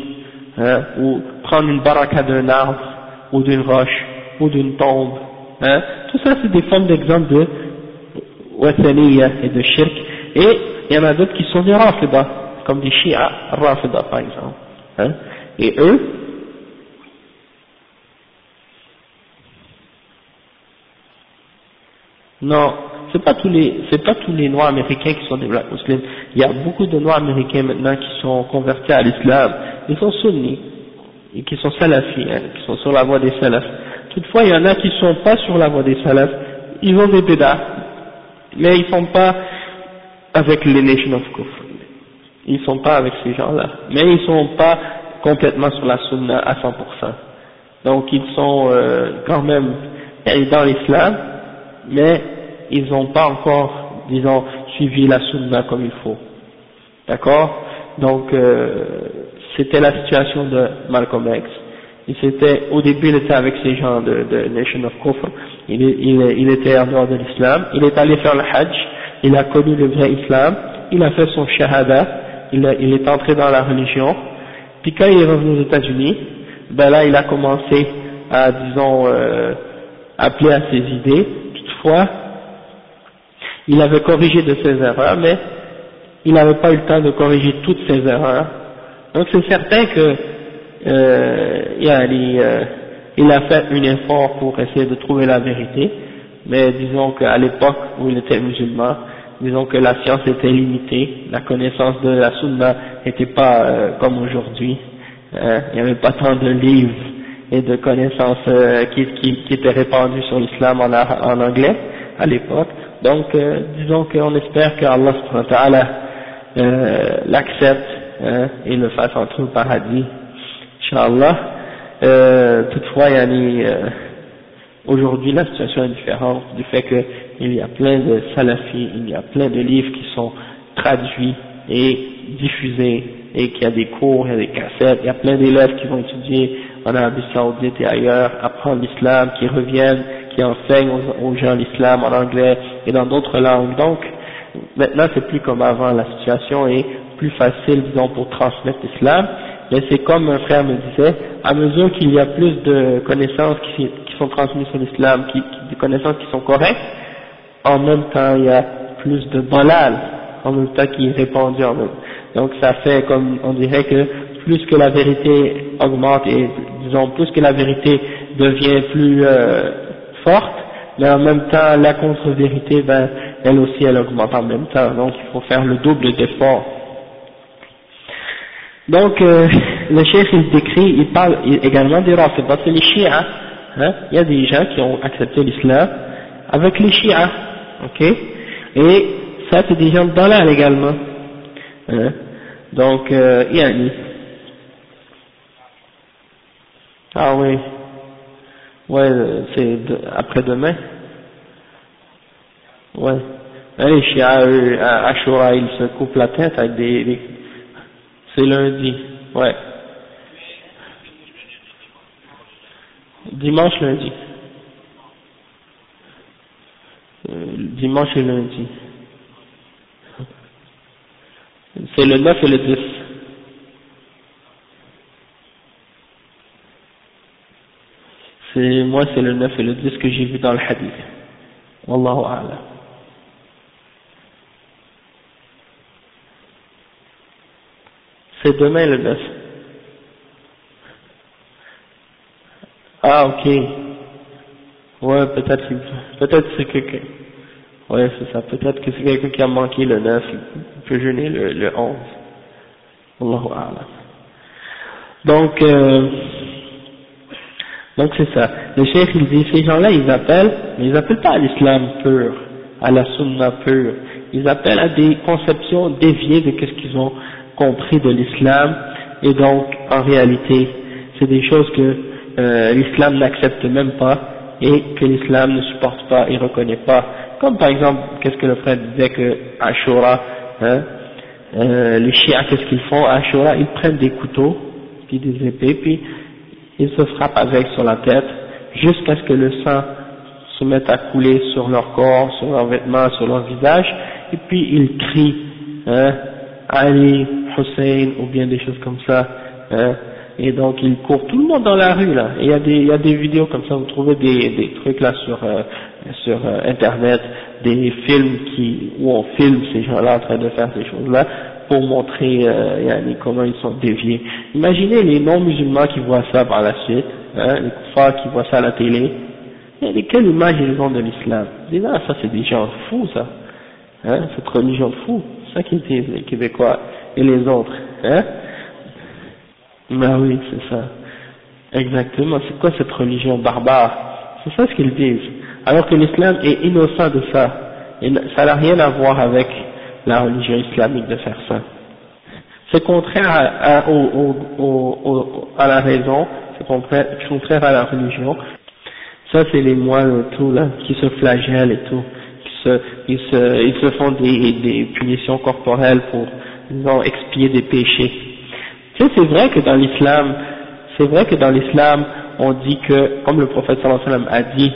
hein, ou prendre une baraka d'un arbre, ou d'une roche, ou d'une tombe. Hein. Tout ça, c'est des formes d'exemple de wathaniya et de shirk. Et il y en a d'autres qui sont des rafida, comme des shia rafida par exemple. Hein. Et eux, non, c'est pas tous les, c'est pas tous les noirs américains qui sont des black musulmans. Il y a beaucoup de noirs américains maintenant qui sont convertis à l'islam. Ils sont sunnis et qui sont salafis, hein, qui sont sur la voie des salafs. Toutefois, il y en a qui sont pas sur la voie des salafs, ils ont des bédas, mais ils sont pas avec les Nation of Kufr. Ils sont pas avec ces gens-là, mais ils sont pas complètement sur la sunna à 100%. Donc ils sont euh, quand même dans l'islam, mais ils n'ont pas encore, disons, suivi la sunna comme il faut. D'accord? Donc, euh, c'était la situation de Malcolm X. Il était, au début, il était avec ces gens de, Nation of Kufr, il, il, il était en dehors de l'islam, il est allé faire le Hajj, il a connu le vrai islam, il a fait son shahada, il, il est entré dans la religion, puis quand il est revenu aux États-Unis, ben là il a commencé à, disons, euh, appeler à ses idées, il avait corrigé de ses erreurs, mais il n'avait pas eu le temps de corriger toutes ses erreurs, donc c'est certain que euh, euh, il a fait un effort pour essayer de trouver la vérité, mais disons qu'à l'époque où il était musulman, disons que la science était limitée, la connaissance de la sunna n'était pas euh, comme aujourd'hui, hein, il n'y avait pas tant de livres et de connaissances euh, qui, qui, qui, étaient répandues sur l'islam en, en, anglais à l'époque, donc disons qu'on espère que Allah l'accepte hein, et le fasse entrer au paradis, Inch'Allah. Euh, toutefois, yani, euh, aujourd'hui la situation est différente du fait qu'il y a plein de salafis, il y a plein de livres qui sont traduits et diffusés et qu'il y a des cours, il y a des cassettes, il y a plein d'élèves qui vont étudier en Arabie Saoudite et ailleurs, apprendre l'islam, qui reviennent, qui enseignent aux, gens l'islam en anglais et dans d'autres langues. Donc, maintenant c'est plus comme avant, la situation est plus facile, disons, pour transmettre l'islam, mais c'est comme un frère me disait, à mesure qu'il y a plus de connaissances qui, sont transmises sur l'islam, des connaissances qui sont correctes, en même temps il y a plus de balal, en même temps qui est répandu en même. Donc ça fait comme, on dirait que plus que la vérité augmente et disons plus que la vérité devient plus euh, forte, mais en même temps la contre-vérité, ben, elle aussi elle augmente en même temps, donc il faut faire le double d'efforts donc, euh, le chef il décrit, il parle également des Rafidah, c'est les chiites. Hein. Il y a des gens qui ont accepté l'islam avec les chiites, ok? Et ça, c'est des gens de Dalal également. Hein? Donc, euh, il ah oui. Ouais, c'est après-demain. Ouais. Les chiens à e, Ashura, ils se coupent la tête avec des... C'est lundi. Ouais. Dimanche, lundi. Euh, dimanche et lundi. C'est le 9 et le 10. C'est, moi, c'est le 9 et le 10 que j'ai vu dans le hadith. Wallahu a'lam. C'est demain le 9. Ah, ok. Ouais, peut-être, peut-être c'est quelqu'un. Ouais, c'est ça. Peut-être que c'est quelqu'un qui a manqué le 9, il peut le, le 11. Allahu a'lam. Donc, euh, donc c'est ça. Le chef il dit, ces gens-là ils appellent, mais ils appellent pas à l'islam pur, à la sunna pure. Ils appellent à des conceptions déviées de ce qu'ils ont compris de l'islam, et donc en réalité, c'est des choses que euh, l'islam n'accepte même pas et que l'islam ne supporte pas et reconnaît pas. Comme par exemple, qu'est-ce que le frère disait que Ashura, hein, euh, les chiens, qu'est-ce qu'ils font? Ashura, ils prennent des couteaux, puis des épées, puis ils se frappent avec sur la tête, jusqu'à ce que le sang se mette à couler sur leur corps, sur leurs vêtements, sur leur visage, et puis ils crient, hein, Ali, Hussein, ou bien des choses comme ça, hein, et donc ils courent tout le monde dans la rue là, il y a des, il y a des vidéos comme ça, vous trouvez des, des trucs là sur, euh, sur euh, internet, des films qui, où on filme ces gens-là en train de faire ces choses-là, pour montrer euh, comment ils sont déviés. Imaginez les non-musulmans qui voient ça par la suite, hein, les kuffars qui voient ça à la télé, et quelle image ils ont de l'islam? Ils disent, ah, ça c'est des gens fous ça, hein, cette religion de fous, ça qui disent les Québécois et les autres, hein. Ben oui, c'est ça. Exactement, c'est quoi cette religion barbare? C'est ça ce qu'ils disent. Alors que l'islam est innocent de ça, ça n'a rien à voir avec la religion islamique de faire ça. C'est contraire à, la raison, c'est contraire, à la religion. Ça, c'est les moines tout là, qui se flagellent et tout, qui se, ils se, ils se font des, punitions corporelles pour, disons, expier des péchés. Tu sais, c'est vrai que dans l'islam, c'est vrai que dans l'islam, on dit que, comme le prophète sallallahu alayhi wa sallam a dit,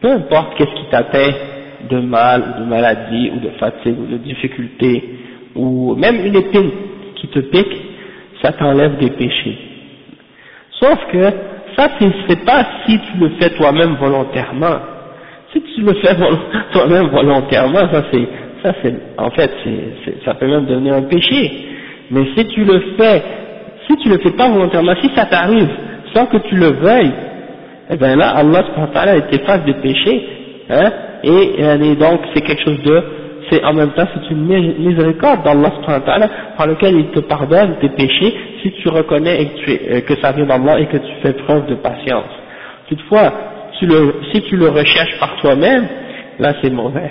peu importe qu'est-ce qui t'atteint, de mal, ou de maladie, ou de fatigue, ou de difficulté, ou même une épine qui te pique, ça t'enlève des péchés. Sauf que ça, c'est pas si tu le fais toi-même volontairement. Si tu le fais toi-même volontairement, ça c'est, ça c'est, en fait, ça peut même devenir un péché. Mais si tu le fais, si tu le fais pas volontairement, si ça t'arrive sans que tu le veuilles, eh bien là, Allah subhanahu wa ta'ala t'efface des péchés, hein, et, donc c'est quelque chose de, c'est en même temps c'est une miséricorde d'Allah par lequel il te pardonne tes péchés si tu reconnais et euh, que ça vient d'Allah et que tu fais preuve de patience. Toutefois, si tu le recherches par toi-même, là c'est mauvais.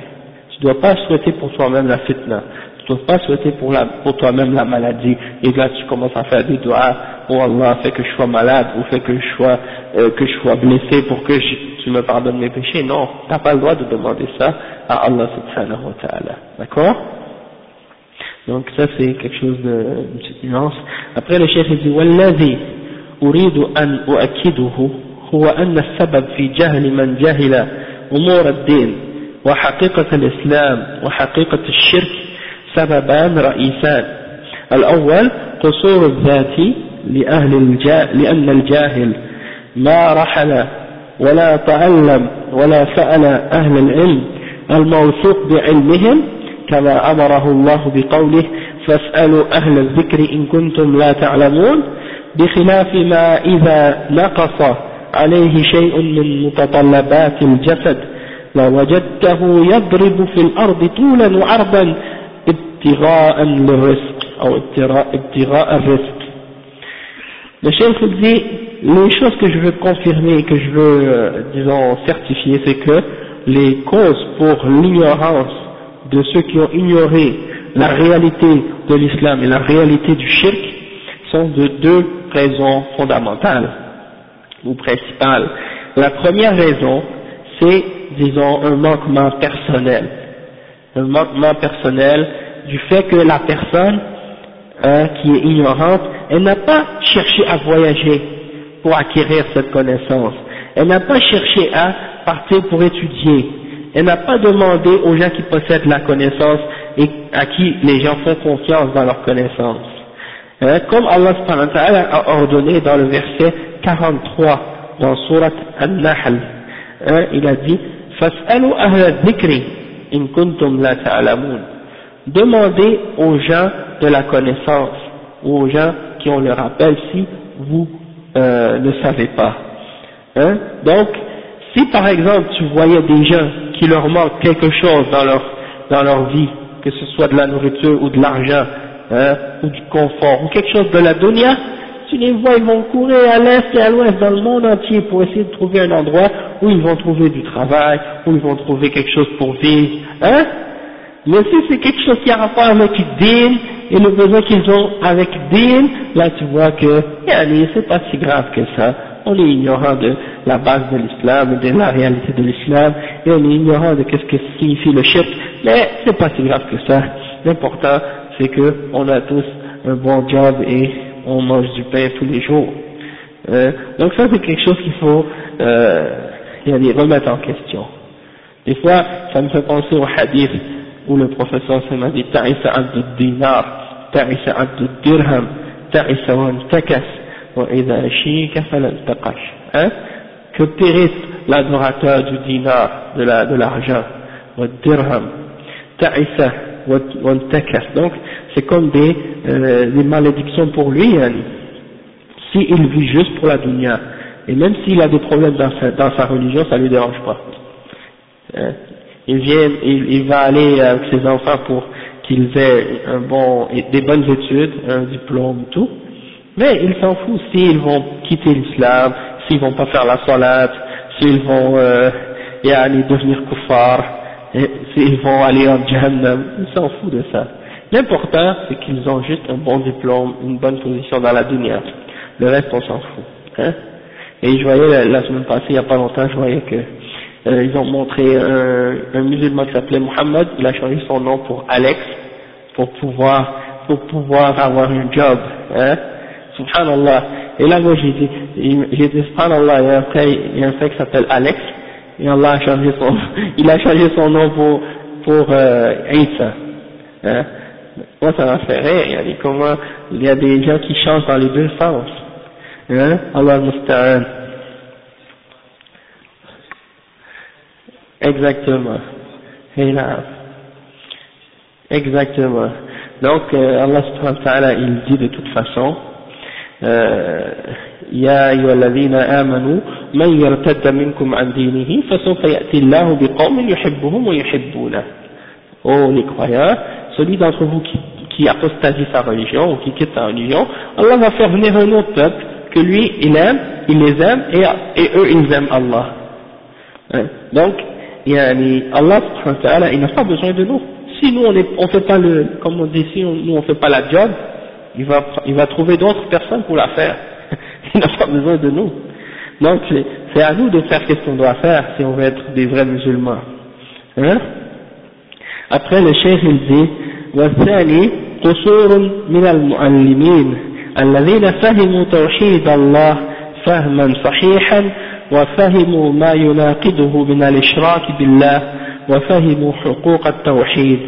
Tu ne dois pas souhaiter pour toi-même la fitna Tu ne dois pas souhaiter pour, la, pour toi-même la maladie. Et là tu commences à faire des doigts, oh Allah, fais que je sois malade, ou fais que je sois, euh, que je sois blessé pour que je, tu me pardonnes mes péchés. Non, tu n'as pas le droit de demander ça à Allah subhanahu wa ta'ala. D'accord Donc ça c'est quelque chose de une petite nuance. Après le chef il dit والذي أريد أن أؤكده هو أن السبب في جهل من جهل أمور الدين وحقيقة الإسلام وحقيقة الشرك سببان رئيسان الأول قصور الذات لأهل الجا لأن الجاهل ما رحل ولا تعلم ولا سأل أهل العلم. الموثوق بعلمهم كما أمره الله بقوله فاسألوا أهل الذكر إن كنتم لا تعلمون. بخلاف ما إذا نقص عليه شيء من متطلبات الجسد لوجدته يضرب في الأرض طولا وعرضا ابتغاء للرزق أو ابتغاء الرزق Le chef dit les choses que je veux confirmer et que je veux, euh, disons, certifier, c'est que les causes pour l'ignorance de ceux qui ont ignoré la réalité de l'islam et la réalité du shirk sont de deux raisons fondamentales ou principales. La première raison, c'est, disons, un manquement personnel. Un manquement personnel du fait que la personne euh, qui est ignorante, elle n'a pas cherché à voyager pour acquérir cette connaissance, elle n'a pas cherché à partir pour étudier, elle n'a pas demandé aux gens qui possèdent la connaissance et à qui les gens font confiance dans leur connaissance. Hein, comme Allah a ordonné dans le verset 43 dans Surat An-Nahl, hein, il a dit « Fas'alu ahla dhikri in kuntum la ta'alamun » Demandez aux gens de la connaissance, ou aux gens qui ont le rappel si vous euh, ne savez pas. Hein? Donc, si par exemple tu voyais des gens qui leur manque quelque chose dans leur, dans leur vie, que ce soit de la nourriture ou de l'argent, hein, ou du confort, ou quelque chose de la dunya, tu les vois, ils vont courir à l'est et à l'ouest dans le monde entier pour essayer de trouver un endroit où ils vont trouver du travail, où ils vont trouver quelque chose pour vivre, hein? Mais si c'est quelque chose qui a rapport avec din et le besoin qu'ils ont avec din, là tu vois que, c'est pas si grave que ça. On est ignorant de la base de l'islam, de la réalité de l'islam, et on est ignorant de qu'est-ce que signifie le shirk, mais c'est pas si grave que ça. L'important, c'est que on a tous un bon job et on mange du pain tous les jours. Euh, donc ça c'est quelque chose qu'il faut euh, remettre en question. Des fois, ça me fait penser au hadith où le professeur s'est dit Ta'isa abdu dinar, ta'isa abdu dirham, ta'isa wa takas, wa idha shika taqash. Hein? Que périsse l'adorateur du dinar, de l'argent, la, de dirham, ta'isa wa takas. Donc, c'est comme des, euh, des malédictions pour lui, hein, s'il vit juste pour la dunya. Et même s'il a des problèmes dans sa, dans sa religion, ça ne lui dérange pas. Hein? Il vient, il, il, va aller avec ses enfants pour qu'ils aient un bon, des bonnes études, un diplôme, tout. Mais il s'en fout s'ils vont quitter l'islam, s'ils vont pas faire la salat, s'ils vont euh, aller devenir kuffar, s'ils vont aller en jahannam, il s'en fout de ça. L'important, c'est qu'ils ont juste un bon diplôme, une bonne position dans la dunya. Le reste, on s'en fout. Hein Et je voyais la, semaine passée, il n'y a pas longtemps, je voyais que euh, ils ont montré un, un musulman qui s'appelait Mohammed, il a changé son nom pour Alex, pour pouvoir, pour pouvoir avoir un job. Hein Subhanallah. Et là, moi, j'ai dit, j'ai dit, Subhanallah, il y il y a un frère qui s'appelle Alex, et Allah a changé son, il a changé son nom pour, pour euh, Isa. Hein moi, ça m'a fait rire. Il y a comment il y a des gens qui chantent dans les deux sens. Hein? Allah musta'an. Exactement. Et là. Exactement. Donc, euh, Allah subhanahu wa ta'ala, il dit de toute façon, يا أيها الذين آمنوا من يرتد منكم عن دينه فسوف يأتي الله بقوم يحبهم ويحبونه. Oh les croyants, celui d'entre vous qui, qui apostasie sa religion ou qui quitte sa religion, Allah va faire venir un autre peuple que lui, il aime, il les aime et, et eux, ils aiment Allah. Hein? Donc, yani, Allah, il n'a pas besoin de nous. Si nous, on ne on fait pas le, comme on dit ici, on, nous, on fait pas la job, il va, il va trouver d'autres personnes pour la faire. il n'a pas besoin de nous. Donc, c'est à nous de faire ce qu'on doit faire si on veut être des vrais musulmans. Hein? Après, le cheikh, il dit, والثاني قصور من المعلمين الذين فهموا توحيد الله فهما صحيحا وفهموا ما يناقضه من الإشراك بالله وفهموا حقوق التوحيد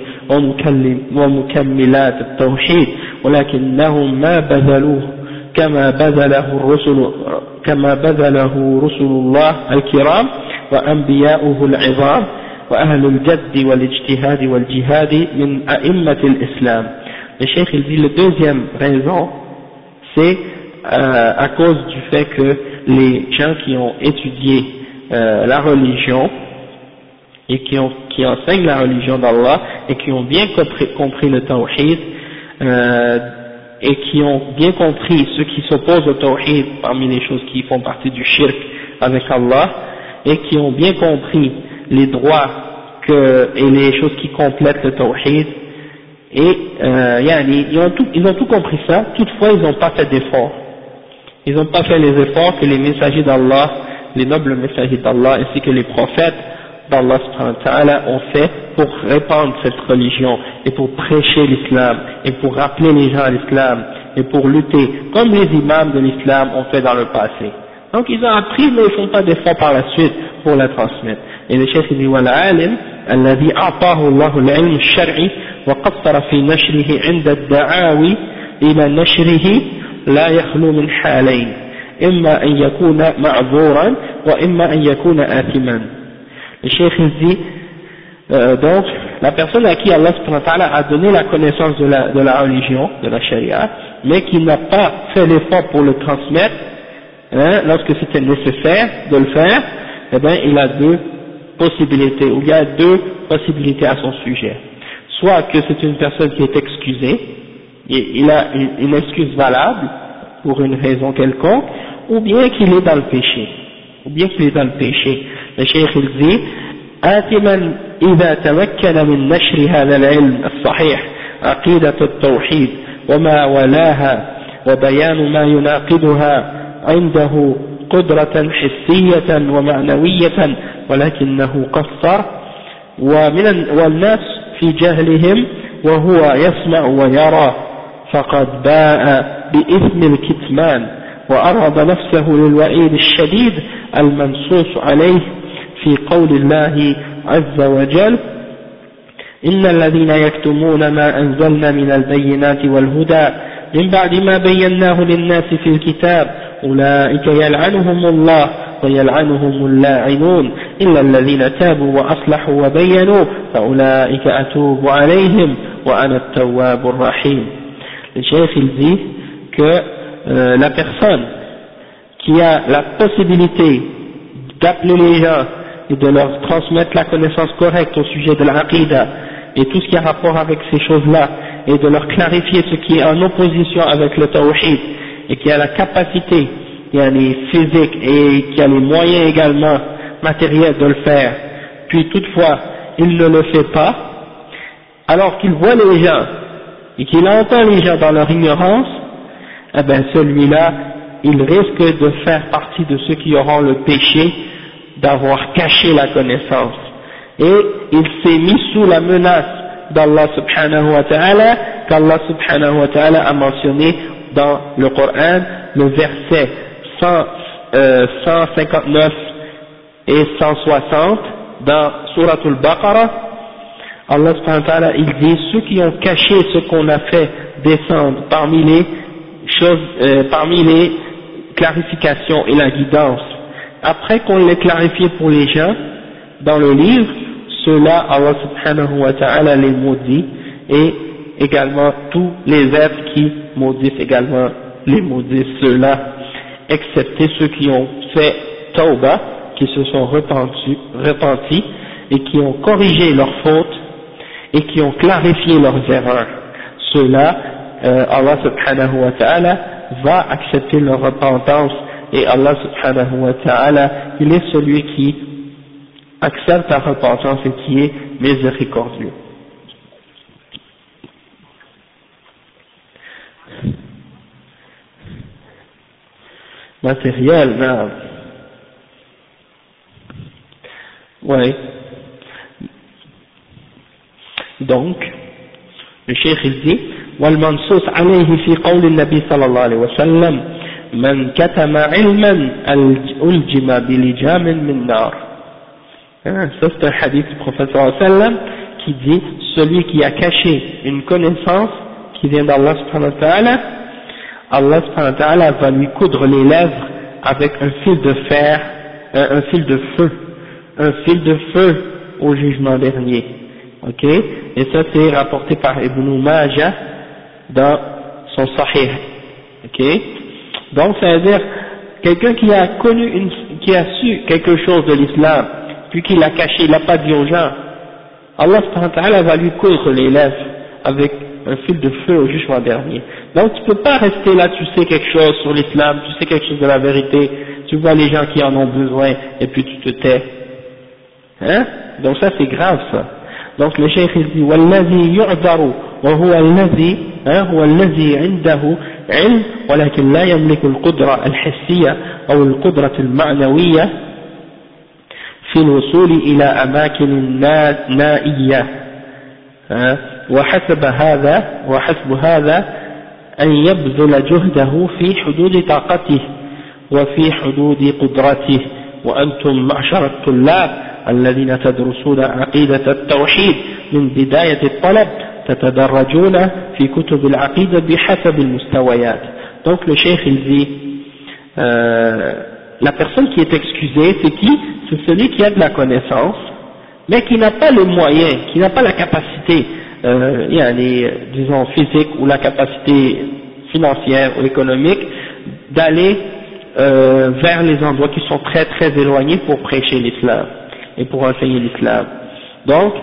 ومكملات التوحيد ولكنهم ما بذلوه كما بذله الرسل كما بذله رسل الله الكرام وأنبياؤه العظام وأهل الجد والاجتهاد والجهاد من أئمة الإسلام. Le cheikh il dit la deuxième raison c'est euh, à cause du fait que les gens qui ont étudié euh, la religion et qui, ont, qui enseignent la religion d'Allah et qui ont bien compris, le tawhid euh, et qui ont bien compris ce qui s'oppose au tawhid parmi les choses qui font partie du shirk avec Allah et qui ont bien compris les droits que, et les choses qui complètent le tawhid. Et euh, ils, ont tout, ils ont tout compris ça, toutefois ils n'ont pas fait d'efforts Ils n'ont pas fait les efforts que les messagers d'Allah, les nobles messagers d'Allah ainsi que les prophètes d'Allah ont fait pour répandre cette religion et pour prêcher l'islam et pour rappeler les gens à l'islam et pour lutter comme les imams de l'islam ont fait dans le passé. Donc ils ont appris mais ils ne font pas d'efforts par la suite pour la transmettre. et le chef dit والعالم الذي أعطاه الله العلم الشرعي وقصر في نشره عند الدعاوي إلى نشره لا يخلو من حالين إما أن يكون معذورا وإما أن يكون آثما le chef dit euh, donc la personne à qui Allah a donné la connaissance de la, de la religion, de la charia, mais qui n'a pas fait l'effort pour le transmettre, hein, lorsque c'était nécessaire de le faire, eh bien, il a deux possibilités, ou il y a deux possibilités à son sujet. Soit que c'est une personne qui est excusée, et il a une, excuse valable pour une raison quelconque, ou bien qu'il est dans le péché, ou bien qu'il est dans le péché. Le cheikh il dit, آثما إذا تمكن من نشر هذا العلم الصحيح عقيدة التوحيد وما ولاها وبيان ما يناقضها عنده قدرة حسية ومعنوية ولكنه قصر ومن والناس في جهلهم وهو يسمع ويرى فقد باء بإثم الكتمان وأرض نفسه للوعيد الشديد المنصوص عليه في قول الله عز وجل إن الذين يكتمون ما أنزلنا من البينات والهدى من بعد ما بيناه للناس في الكتاب أولئك يلعنهم الله ويلعنهم اللاعنون إلا الذين تابوا وأصلحوا وبينوا فأولئك أتوب عليهم وأنا التواب الرحيم Le chef il dit que euh, la personne qui a la possibilité d'appeler les gens et de leur transmettre la connaissance correcte au sujet de l'aqidah et tout ce qui a rapport avec ces choses-là et de leur clarifier ce qui est en opposition avec le tawhid et qui a la capacité, qui a les physiques et qui a les moyens également matériels de le faire, puis toutefois il ne le fait pas, alors qu'il voit les gens et qu'il entend les gens dans leur ignorance, eh bien celui-là, il risque de faire partie de ceux qui auront le péché d'avoir caché la connaissance. Et il s'est mis sous la menace d'Allah subhanahu wa ta'ala, qu'Allah subhanahu wa ta'ala a mentionné dans le Coran, le verset 159 euh, et 160 dans Surah Al-Baqarah, Allah subhanahu il dit, ceux qui ont caché ce qu'on a fait descendre parmi les choses, euh, parmi les clarifications et la guidance. Après qu'on l'ait clarifié pour les gens dans le livre, cela Allah subhanahu wa ta'ala les maudit et également tous les êtres qui maudissent également les maudissent ceux-là, excepté ceux qui ont fait tauba, qui se sont repentis, repentis et qui ont corrigé leurs fautes et qui ont clarifié leurs erreurs. Ceux-là, euh, Allah subhanahu wa ta'ala va accepter leur repentance et Allah subhanahu wa ta'ala, il est celui qui accepte la repentance et qui est miséricordieux. Matériel, non. Oui. Donc, le cheikh il dit, والمنصوص عليه في قول النبي صلى الله عليه وسلم من كتم علما ألجم بلجام من نار hein, ça c'est un hadith du professeur sallam qui dit celui qui a caché une connaissance qui vient d'Allah subhanahu wa ta'ala Allah subhanahu wa ta'ala va lui coudre les lèvres avec un fil de fer un, un fil de feu un fil de feu au jugement dernier ok? Et ça c'est rapporté par Ibn Majah dans son Sahih ok? Donc, ça veut dire, quelqu'un qui a connu, une, qui a su quelque chose de l'islam, puis qu'il l'a caché, il l'a pas dit aux gens, Allah va lui coudre les lèvres avec un fil de feu au jugement dernier. Donc tu peux pas rester là, tu sais quelque chose sur l'islam, tu sais quelque chose de la vérité, tu vois les gens qui en ont besoin, et puis tu te tais. Hein? Donc ça c'est grave ça. Donc le cheikh il dit, وَالَّذِي يُعْذَرُ وهو الذي هو الذي عنده علم ولكن لا يملك القدرة الحسية أو القدرة المعنوية في الوصول إلى أماكن نائية وحسب هذا وحسب هذا أن يبذل جهده في حدود طاقته وفي حدود قدرته. وأنتم معشر الطلاب الذين تدرسون عقيدة التوحيد من بداية الطلب تتدرجون في كتب العقيدة بحسب المستويات donc le cheikh il dit euh, la personne qui est excusée c'est qui c'est celui qui a de la connaissance mais qui n'a pas les moyens qui n'a pas la capacité euh, yani, disons physique ou la capacité financière ou économique d'aller euh, vers les endroits qui sont très très éloignés pour prêcher l'islam et pour enseigner l'islam. Donc,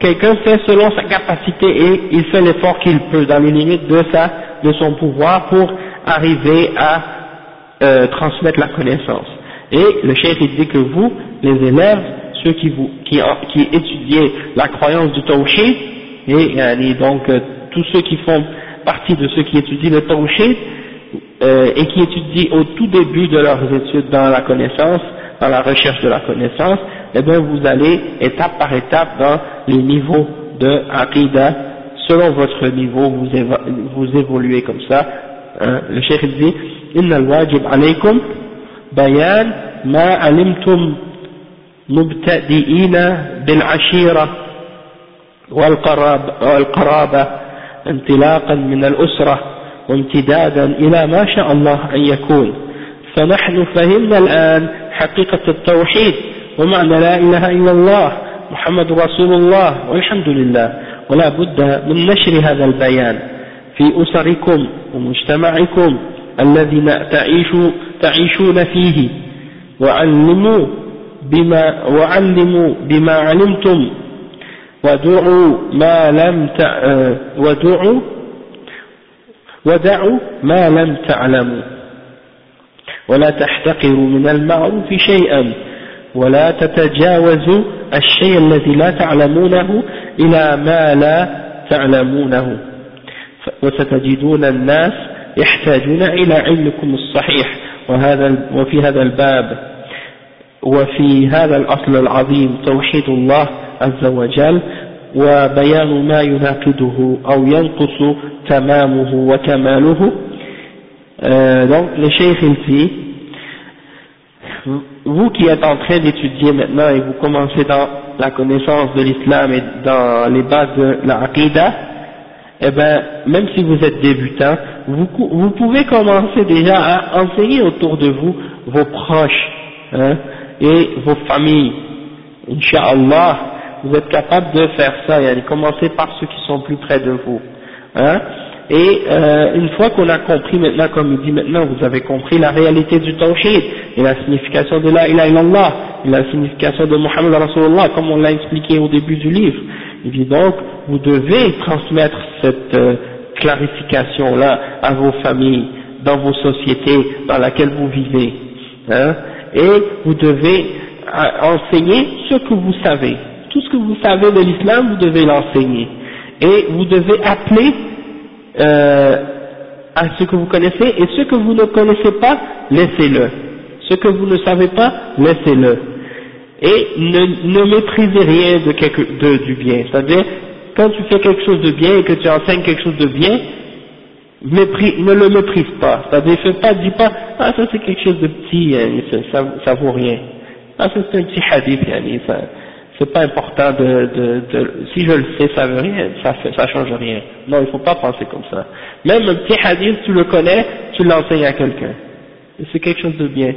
quelqu'un fait selon sa capacité et il fait l'effort qu'il peut dans les limites de sa, de son pouvoir pour arriver à euh, transmettre la connaissance. Et le chef il dit que vous, les élèves, ceux qui vous, qui, qui étudiez la croyance du tawhid, et, donc euh, tous ceux qui font partie de ceux qui étudient le tawhid, euh, et qui étudient au tout début de leurs études dans la connaissance, dans la recherche de la connaissance, eh bien vous allez étape par étape dans les niveaux de Aqidah, selon votre niveau, vous, vous évoluez comme ça. Hein. Le cheikh dit, إن الواجب عليكم بيان ما علمتم مبتدئين بالعشيرة والقرابة انطلاقا من الأسرة وامتدادا إلى ما شاء الله أن يكون فنحن فهمنا الآن حقيقة التوحيد ومعنى لا إله إلا الله محمد رسول الله والحمد لله. ولا بد من نشر هذا البيان في أسركم ومجتمعكم تعيش تعيشون فيه. وعلموا بما وعلموا بما علمتم. ودعوا ما لم ودعوا ودعوا ما لم تعلموا. ولا تحتقروا من المعروف شيئا. ولا تتجاوزوا الشيء الذي لا تعلمونه إلى ما لا تعلمونه. وستجدون الناس يحتاجون إلى علمكم الصحيح. وهذا وفي هذا الباب وفي هذا الأصل العظيم توحيد الله عز وجل وبيان ما يناقضه أو ينقص تمامه وكماله. euh, donc le vous qui êtes en train d'étudier maintenant et vous commencez dans la connaissance de l'islam et dans les bases de la aqidah eh ben même si vous êtes débutant vous, vous pouvez commencer déjà à enseigner autour de vous vos proches hein, et vos familles Inch'Allah vous êtes capable de faire ça, et allez commencer par ceux qui sont plus près de vous. Hein et euh, une fois qu'on a compris maintenant, comme il dit maintenant, vous avez compris la réalité du tawhid et la signification de la ilaha illallah et la signification de Muhammad Rasulullah, comme on l'a expliqué au début du livre. Il dit donc, vous devez transmettre cette euh, clarification-là à vos familles, dans vos sociétés dans lesquelles vous vivez. Hein et vous devez euh, enseigner ce que vous savez tout ce que vous savez de l'islam, vous devez l'enseigner. Et vous devez appeler euh, à ce que vous connaissez, et ce que vous ne connaissez pas, laissez-le. Ce que vous ne savez pas, laissez-le. Et ne, ne méprisez rien de, quelque, de du bien. C'est-à-dire, quand tu fais quelque chose de bien et que tu enseignes quelque chose de bien, ne le méprise pas. C'est-à-dire, fais pas, dis pas, ah ça c'est quelque chose de petit, ça, ça, vaut rien. Ah ça c'est un petit hadith, hein, ça, c'est pas important de, de, si je le sais, ça veut rien, ça ça change rien. Non, il faut pas penser comme ça. Même un petit hadith, tu le connais, tu l'enseignes à quelqu'un. C'est quelque chose de bien.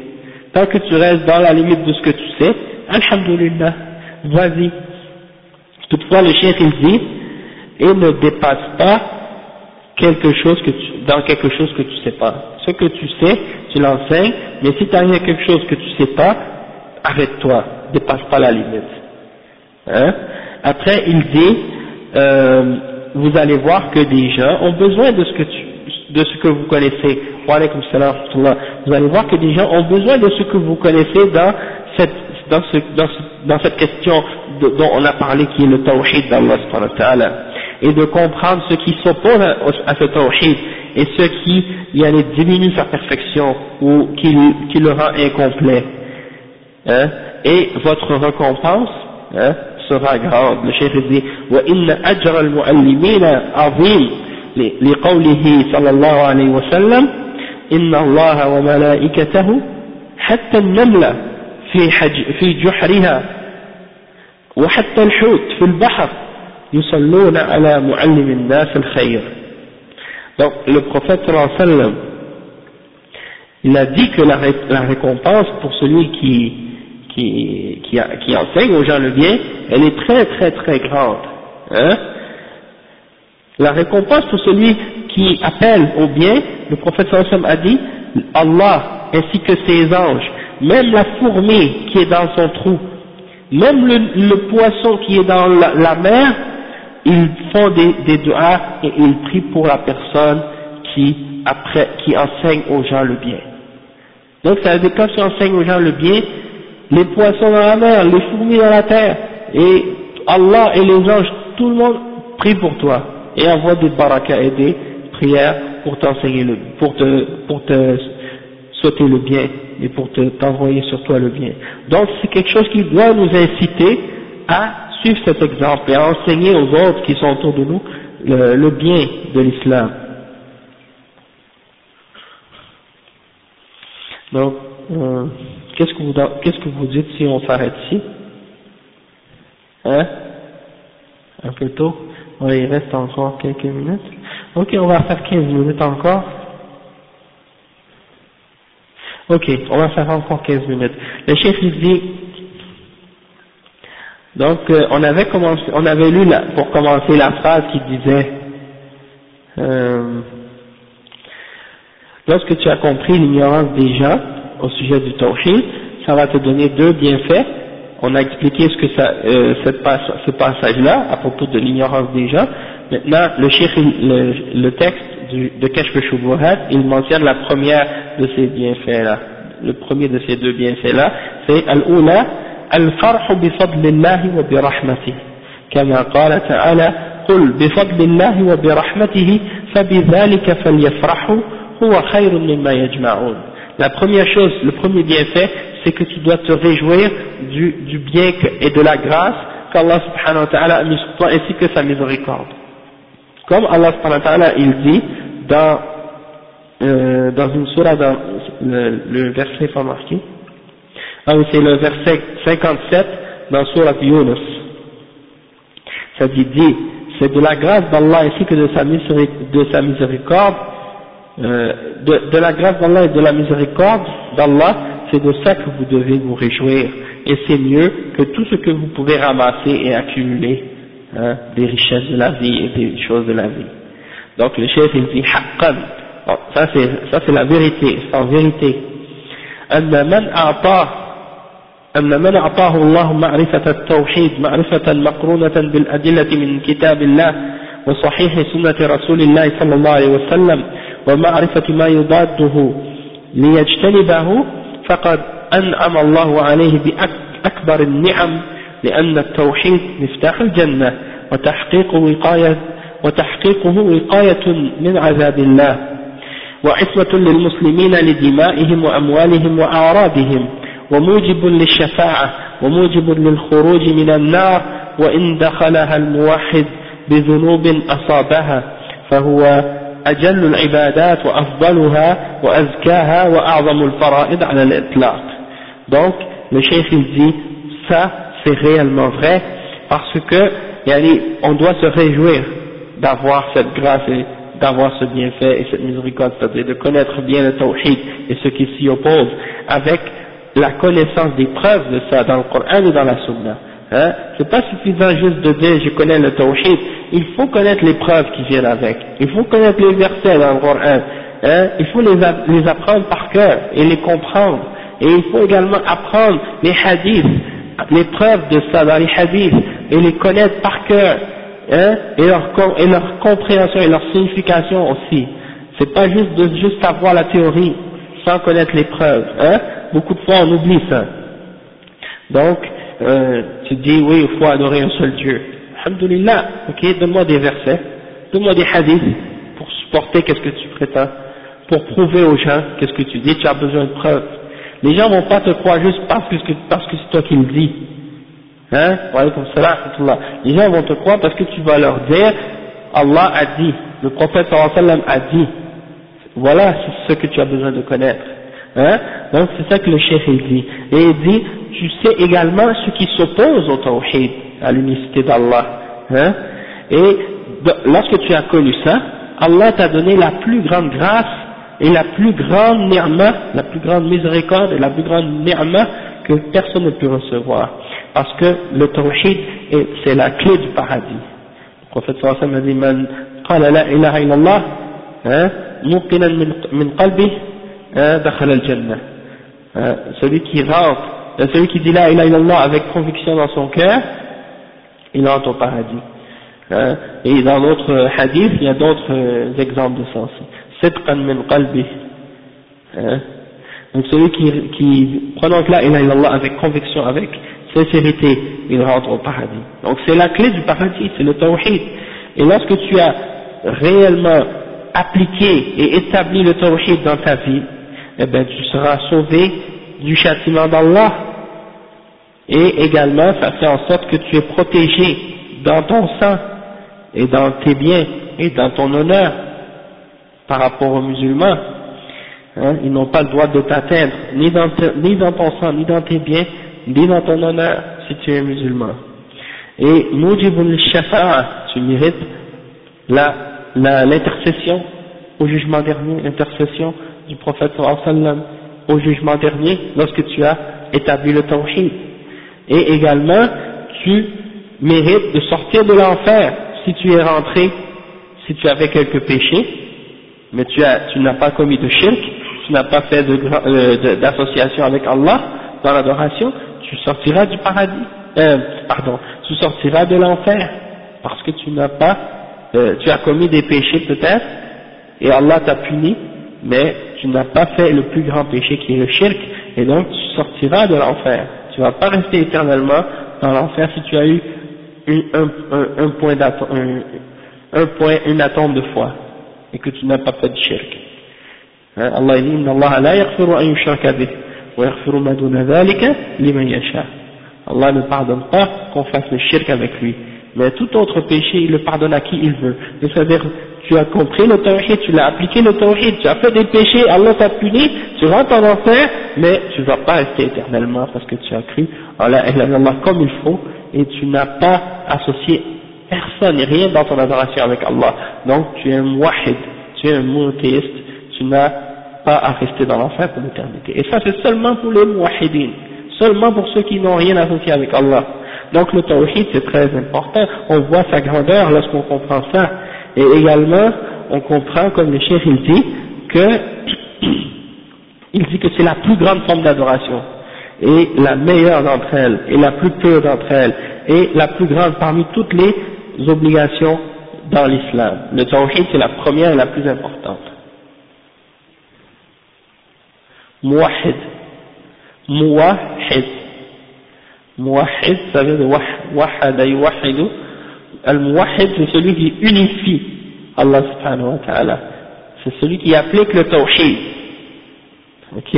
Tant que tu restes dans la limite de ce que tu sais, alhamdulillah, vas-y. Toutefois, le chef il dit, et ne dépasse pas quelque chose que tu, dans quelque chose que tu sais pas. Ce que tu sais, tu l'enseignes, mais si tu à quelque chose que tu sais pas, arrête-toi, dépasse pas la limite. Hein? Après, il dit, euh, vous allez voir que des gens ont besoin de ce que, de ce que vous connaissez. Vous allez voir que des gens ont besoin de ce que vous connaissez dans cette, dans ce, dans, ce, dans cette question dont on a parlé qui est le tawhid d'Allah et de comprendre ce qui s'oppose à, à, ce tawhid et ce qui y allait diminue sa perfection ou qui, qui le rend incomplet. Hein? Et votre récompense hein, sera grande. Le chef dit وإن أجر المعلمين عظيم لقوله صلى الله عليه وسلم إن الله وملائكته حتى النملة في, حج في جحرها وحتى الحوت في البحر يصلون على معلم الناس الخير donc le prophète sallallahu alayhi wa sallam il a dit que la, la récompense pour celui qui, qui, qui, qui, enseigne aux gens le bien, elle est très très très grande. Hein la récompense pour celui qui appelle au bien, le prophète sallam a dit, Allah ainsi que ses anges, même la fourmi qui est dans son trou, même le, le poisson qui est dans la, mer, ils font des, des doigts et ils prient pour la personne qui, après, qui enseigne aux gens le bien. Donc ça veut dire quand tu enseignes aux gens le bien, les poissons dans la mer, les fourmis dans la terre, et Allah et les anges, tout le monde prie pour toi et envoie des barakas et des prières pour t'enseigner le, pour te, pour te souhaiter le bien et pour t'envoyer sur toi le bien. Donc c'est quelque chose qui doit nous inciter à suivre cet exemple et à enseigner aux autres qui sont autour de nous le, le bien de l'islam. Donc, euh, qu'est-ce que vous dites si on s'arrête ici? Hein? Un peu tôt? Il reste encore quelques minutes. Ok, on va faire 15 minutes encore. Ok, on va faire encore 15 minutes. Le chef il dit, donc euh, on avait lu pour commencer la phrase qui disait, euh, lorsque tu as compris l'ignorance des gens au sujet du tawhid, ça va te donner deux bienfaits. On a expliqué ce que ça, euh, cette ce passage-là à propos de l'ignorance des gens. Maintenant, le, le, le texte du, de Kashf Shubuhat, il mentionne la première de ces bienfaits-là. Le premier de ces deux bienfaits-là, c'est Al-Ula, Al-Farhu bi fadlillahi wa bi rahmatih. كما قال تعالى قل بفضل الله وبرحمته فبذلك فليفرحوا هو خير مما يجمعون la première chose, le premier bienfait, c'est que tu dois te réjouir du, bien et de la grâce qu'Allah subhanahu wa ta'ala a mis sur toi ainsi que sa miséricorde. Comme Allah subhanahu wa ta'ala il dit dans, euh, dans une surah, dans le, verset pas marqué, ah oui c'est le verset 57 dans surah Yunus. Ça dit, dit c'est de la grâce d'Allah ainsi que de sa miséricorde euh, de, de, la grâce d'Allah et de la miséricorde d'Allah, c'est de ça que vous devez vous réjouir. Et c'est mieux que tout ce que vous pouvez ramasser et accumuler, hein, des richesses de la vie et des choses de la vie. Donc le chef il dit haqqan. Bon, ça c'est ça c'est la vérité, c'est en vérité. أن من أعطاه أن من أعطاه الله معرفة التوحيد معرفة مقرونة بالأدلة من كتاب الله وصحيح سنة رسول الله صلى الله عليه وسلم ومعرفة ما يضاده ليجتنبه فقد أنعم الله عليه بأكبر النعم لأن التوحيد مفتاح الجنة وتحقيق وقاية وتحقيقه وقاية من عذاب الله. وعصمة للمسلمين لدمائهم وأموالهم وأعراضهم وموجب للشفاعة وموجب للخروج من النار وإن دخلها الموحد بذنوب أصابها فهو أجل العبادات وأفضلها وأزكاها وأعظم الفرائض على الإطلاق donc le chef il dit ça c'est réellement vrai parce que yani, on doit se réjouir d'avoir cette grâce et d'avoir ce bienfait et cette miséricorde, c'est-à-dire de connaître bien le tawhid et ce qui s'y oppose avec la connaissance des preuves de ça dans le Coran et dans la Sunna. Hein, c'est pas suffisant juste de dire je connais le tawhid, il faut connaître les preuves qui viennent avec, il faut connaître les versets dans le Coran, hein, il faut les, les apprendre par cœur et les comprendre, et il faut également apprendre les hadiths, les preuves de ça dans les hadiths, et les connaître par cœur, hein, et, leur, et leur compréhension et leur signification aussi. C'est pas juste de juste savoir la théorie sans connaître les preuves, hein, beaucoup de fois on oublie ça. Donc, euh, tu dis oui, il faut adorer un seul Dieu. Alhamdulillah, ok, donne-moi des versets, donne-moi des hadiths pour supporter qu'est-ce que tu prétends, pour prouver aux gens qu'est-ce que tu dis, tu as besoin de preuves. Les gens vont pas te croire juste parce que, parce que c'est toi qui le dis. Hein, les gens vont te croire parce que tu vas leur dire, Allah a dit, le prophète sallam a dit, voilà ce que tu as besoin de connaître. Hein? Donc c'est ça que le chef il dit. Et il dit, tu sais également ce qui s'oppose au tawhid, à l'unicité d'Allah. Hein Et lorsque tu as connu ça, Allah t'a donné la plus grande grâce et la plus grande ni'ma, la plus grande miséricorde et la plus grande ni'ma que personne ne peut recevoir. Parce que le tawhid, c'est la clé du paradis. Le prophète sallallahu alayhi wa sallam a dit, man qala la ilaha illallah, hein, min qalbi, hein, dakhala al-jannah. Hein, celui qui rentre, euh, celui qui dit la ilaha illallah avec conviction dans son cœur, il entre au paradis. Hein, et dans d'autres hadiths, il y a d'autres euh, exemples de ça aussi. Sidqan min qalbi. Hein, donc celui qui, qui prononce la ilaha illallah avec conviction, avec sincérité, il rentre au paradis. Donc c'est la clé du paradis, c'est le tawhid. Et lorsque tu as réellement appliqué et établi le tawhid dans ta vie, eh bien tu seras sauvé du châtiment d'Allah. Et également, ça fait en sorte que tu es protégé dans ton sang et dans tes biens et dans ton honneur par rapport aux musulmans. Hein, ils n'ont pas le droit de t'atteindre, ni, ni dans ton sang, ni dans tes biens, dis dans ton honneur si tu es musulman. Et Mujibul Shafa'a, tu mérites l'intercession au jugement dernier, l'intercession du prophète sallam au jugement dernier lorsque tu as établi le tawhid. Et également, tu mérites de sortir de l'enfer si tu es rentré, si tu avais quelques péchés, mais tu n'as pas commis de shirk, tu n'as pas fait euh, d'association avec Allah dans l'adoration, tu sortiras du paradis, euh, pardon, tu sortiras de l'enfer, parce que tu n'as pas, euh, tu as commis des péchés peut-être, et Allah t'a puni, mais tu n'as pas fait le plus grand péché qui est le shirk, et donc tu sortiras de l'enfer. Tu vas pas rester éternellement dans l'enfer si tu as eu un, point un, point, une atome de foi, et que tu n'as pas fait de shirk. Hein, Allah dit, Allah la. Allah ne pardonne pas qu'on fasse le shirk avec lui. Mais tout autre péché, il le pardonne à qui il veut. C'est-à-dire, tu as compris le tawhid, tu l'as appliqué le tawhid, tu as fait des péchés, Allah t'a puni, tu rentres en enfer, mais tu ne vas pas rester éternellement parce que tu as cru Allah comme il faut et tu n'as pas associé personne et rien dans ton adoration avec Allah. Donc tu es un muwahid, tu es un monothéiste, tu n'as pas à rester dans l'enfer pour l'éternité. Et ça c'est seulement pour les muwahidin, seulement pour ceux qui n'ont rien associé avec Allah. Donc le tawhid c'est très important, on voit sa grandeur lorsqu'on comprend ça. Et également, on comprend, comme le chef il dit, que il dit que c'est la plus grande forme d'adoration, et la meilleure d'entre elles, et la plus pure d'entre elles, et la plus grande parmi toutes les obligations dans l'islam. Le tawhid c'est la première et la plus importante. Muwahid. Muwahid. Muwahid, ça vient de wahada yuwahidu. Al-Muwahid, c'est celui qui unifie Allah subhanahu wa ta'ala. C'est celui qui applique le tawhid. Ok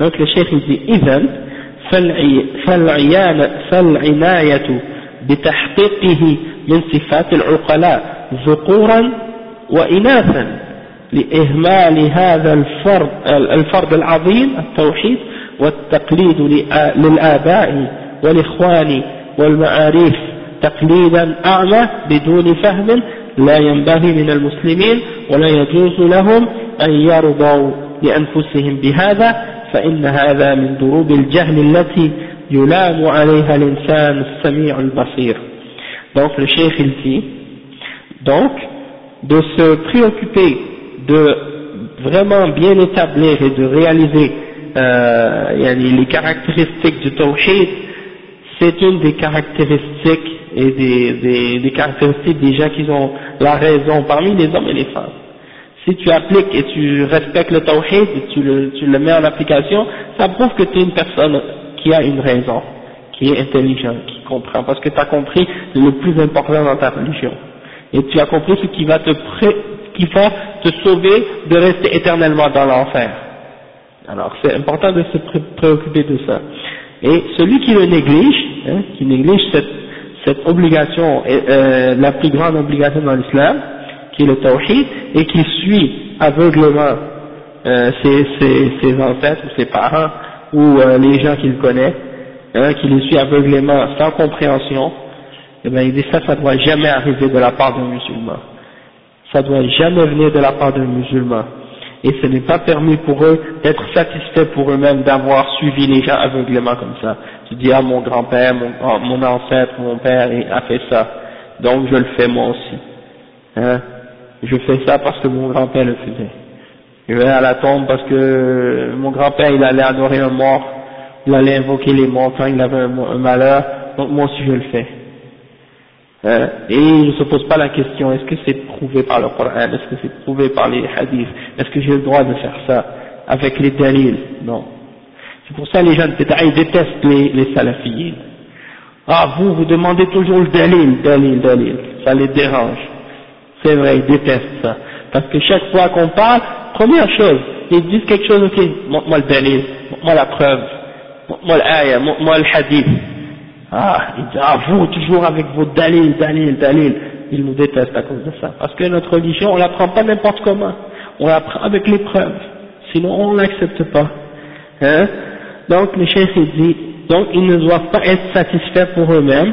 Donc le cheikh il dit, إذن فالعناية بتحقيقه من صفات العقلاء ذكورا وإناثا لإهمال هذا الفرد, الفرد العظيم التوحيد والتقليد للآباء والإخوان والمعاريف تقليدا أعمى بدون فهم لا ينبغي من المسلمين ولا يجوز لهم أن يرضوا لأنفسهم بهذا فإن هذا من ضروب الجهل التي يلام عليها الإنسان السميع البصير. دونك الشيخ الفي دونك de se préoccuper de vraiment bien établir et de réaliser euh, les caractéristiques du tawhid, c'est une des caractéristiques et des, caractéristiques des gens qui ont la raison parmi les hommes et les femmes. Si tu appliques et tu respectes le tawhid et tu le, mets en application, ça prouve que tu es une personne qui a une raison, qui est intelligente, qui comprend, parce que tu as compris le plus important dans ta religion. Et tu as compris ce qui va te, qui va te sauver de rester éternellement dans l'enfer. Alors c'est important de se préoccuper de ça. Et celui qui le néglige, hein, qui néglige cette cette obligation euh, la plus grande obligation dans l'islam, qui est le tawhid, et qui suit aveuglément euh, ses, ses, ses, ancêtres ou ses parents ou euh, les gens qu'il connaît, hein, qui les suit aveuglément, sans compréhension, eh bien il dit ça, ça doit jamais arriver de la part d'un musulman. Ça doit jamais venir de la part d'un musulman. Et ce n'est pas permis pour eux d'être satisfaits pour eux-mêmes d'avoir suivi les gens aveuglément comme ça. Tu dis, ah mon grand-père, mon, oh, mon ancêtre, mon père a fait ça, donc je le fais moi aussi. Hein? Je fais ça parce que mon grand-père le faisait. Je vais à la tombe parce que mon grand-père il allait adorer un mort, il allait invoquer les morts quand il avait un, malheur, donc moi aussi je le fais. Hein? Et il ne se pose pas la question, est-ce que c'est prouvé par le Coran, est-ce que c'est prouvé par les hadiths, est-ce que j'ai le droit de faire ça avec les dalils? Non. C'est pour ça que les gens ils détestent les, salafiyés. Ah, vous, vous demandez toujours le dalil, dalil, dalil. Ça les dérange. C'est vrai, ils détestent ça. Parce que chaque fois qu'on parle, première chose, ils disent quelque chose, ok, montre-moi le dalil, montre-moi la preuve, montre-moi l'aya, montre-moi le hadith. Ah, ils disent, ah, vous, toujours avec vos dalil, dalil, dalil. Ils nous détestent à cause de ça. Parce que notre religion, on l'apprend pas n'importe comment. On l'apprend avec les preuves. Sinon, on l'accepte pas. Hein? Donc, le chef dit, donc ils ne doivent pas être satisfaits pour eux-mêmes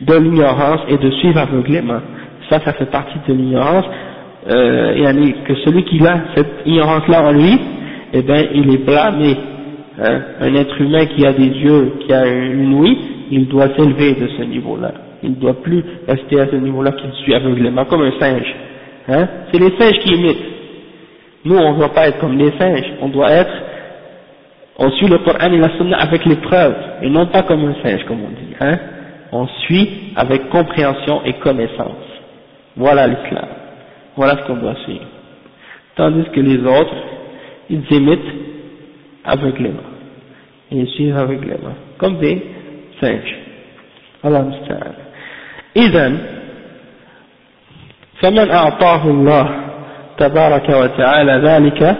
de l'ignorance et de suivre aveuglément. Ça, ça fait partie de l'ignorance. Euh, que celui qui a cette ignorance-là en lui, eh bien, il est blâmé. Hein? Un être humain qui a des yeux, qui a une ouïe, il doit s'élever de ce niveau-là. Il ne doit plus rester à ce niveau-là qu'il suit aveuglément, comme un singe. Hein? C'est les singes qui imitent. Nous, on ne doit pas être comme les singes. On doit être on suit le Coran et la Sunna avec les preuves, et non pas comme un singe, comme on dit. Hein? On suit avec compréhension et connaissance. Voilà l'islam. Voilà ce qu'on doit suivre. Tandis que les autres, ils imitent aveuglément. Et ils suivent aveuglément. Comme des singes. Allah musta'an. إذن فمن أعطاه الله تبارك وتعالى ذلك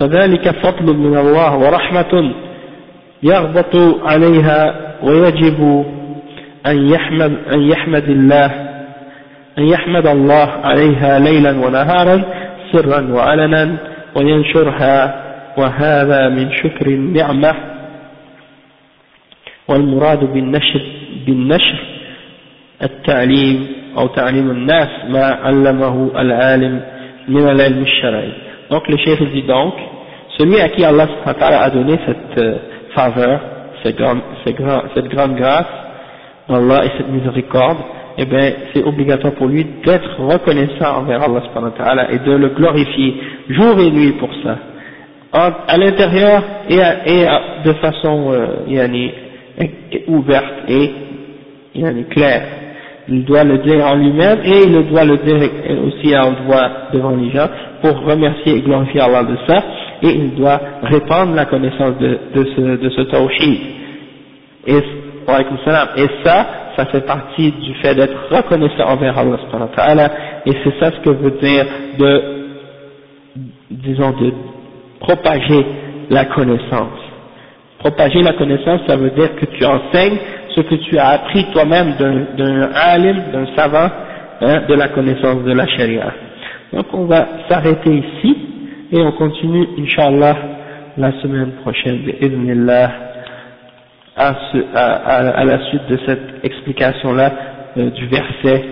فذلك فضل من الله ورحمة يغبط عليها ويجب أن يحمد, أن يحمد الله أن يحمد الله عليها ليلا ونهارا سرا وعلنا وينشرها وهذا من شكر النعمة والمراد بالنشر بالنشر التعليم أو تعليم الناس ما علمه العالم من العلم الشرعي Donc le chef dit donc, celui à qui Allah a donné cette euh, faveur, cette grande, cette grande grâce, Allah et cette miséricorde, eh bien c'est obligatoire pour lui d'être reconnaissant envers Allah et de le glorifier jour et nuit pour ça, à l'intérieur et, et de façon euh, ouverte et yani, claire. Il doit le dire en lui-même et il doit le dire aussi en voix devant les gens pour remercier et glorifier Allah de ça, et il doit répandre la connaissance de, de ce, de ce tawhid. Et, et ça, ça fait partie du fait d'être reconnaissant envers Allah et c'est ça ce que veut dire de, disons, de propager la connaissance. Propager la connaissance, ça veut dire que tu enseignes ce que tu as appris toi-même d'un alim, d'un savant, hein, de la connaissance de la charia. Donc on va s'arrêter ici et on continue, Inch'Allah, la semaine prochaine, à, à, à, la suite de cette explication-là euh, du verset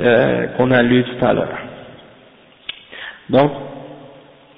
euh, qu'on a lu tout à l'heure. Donc,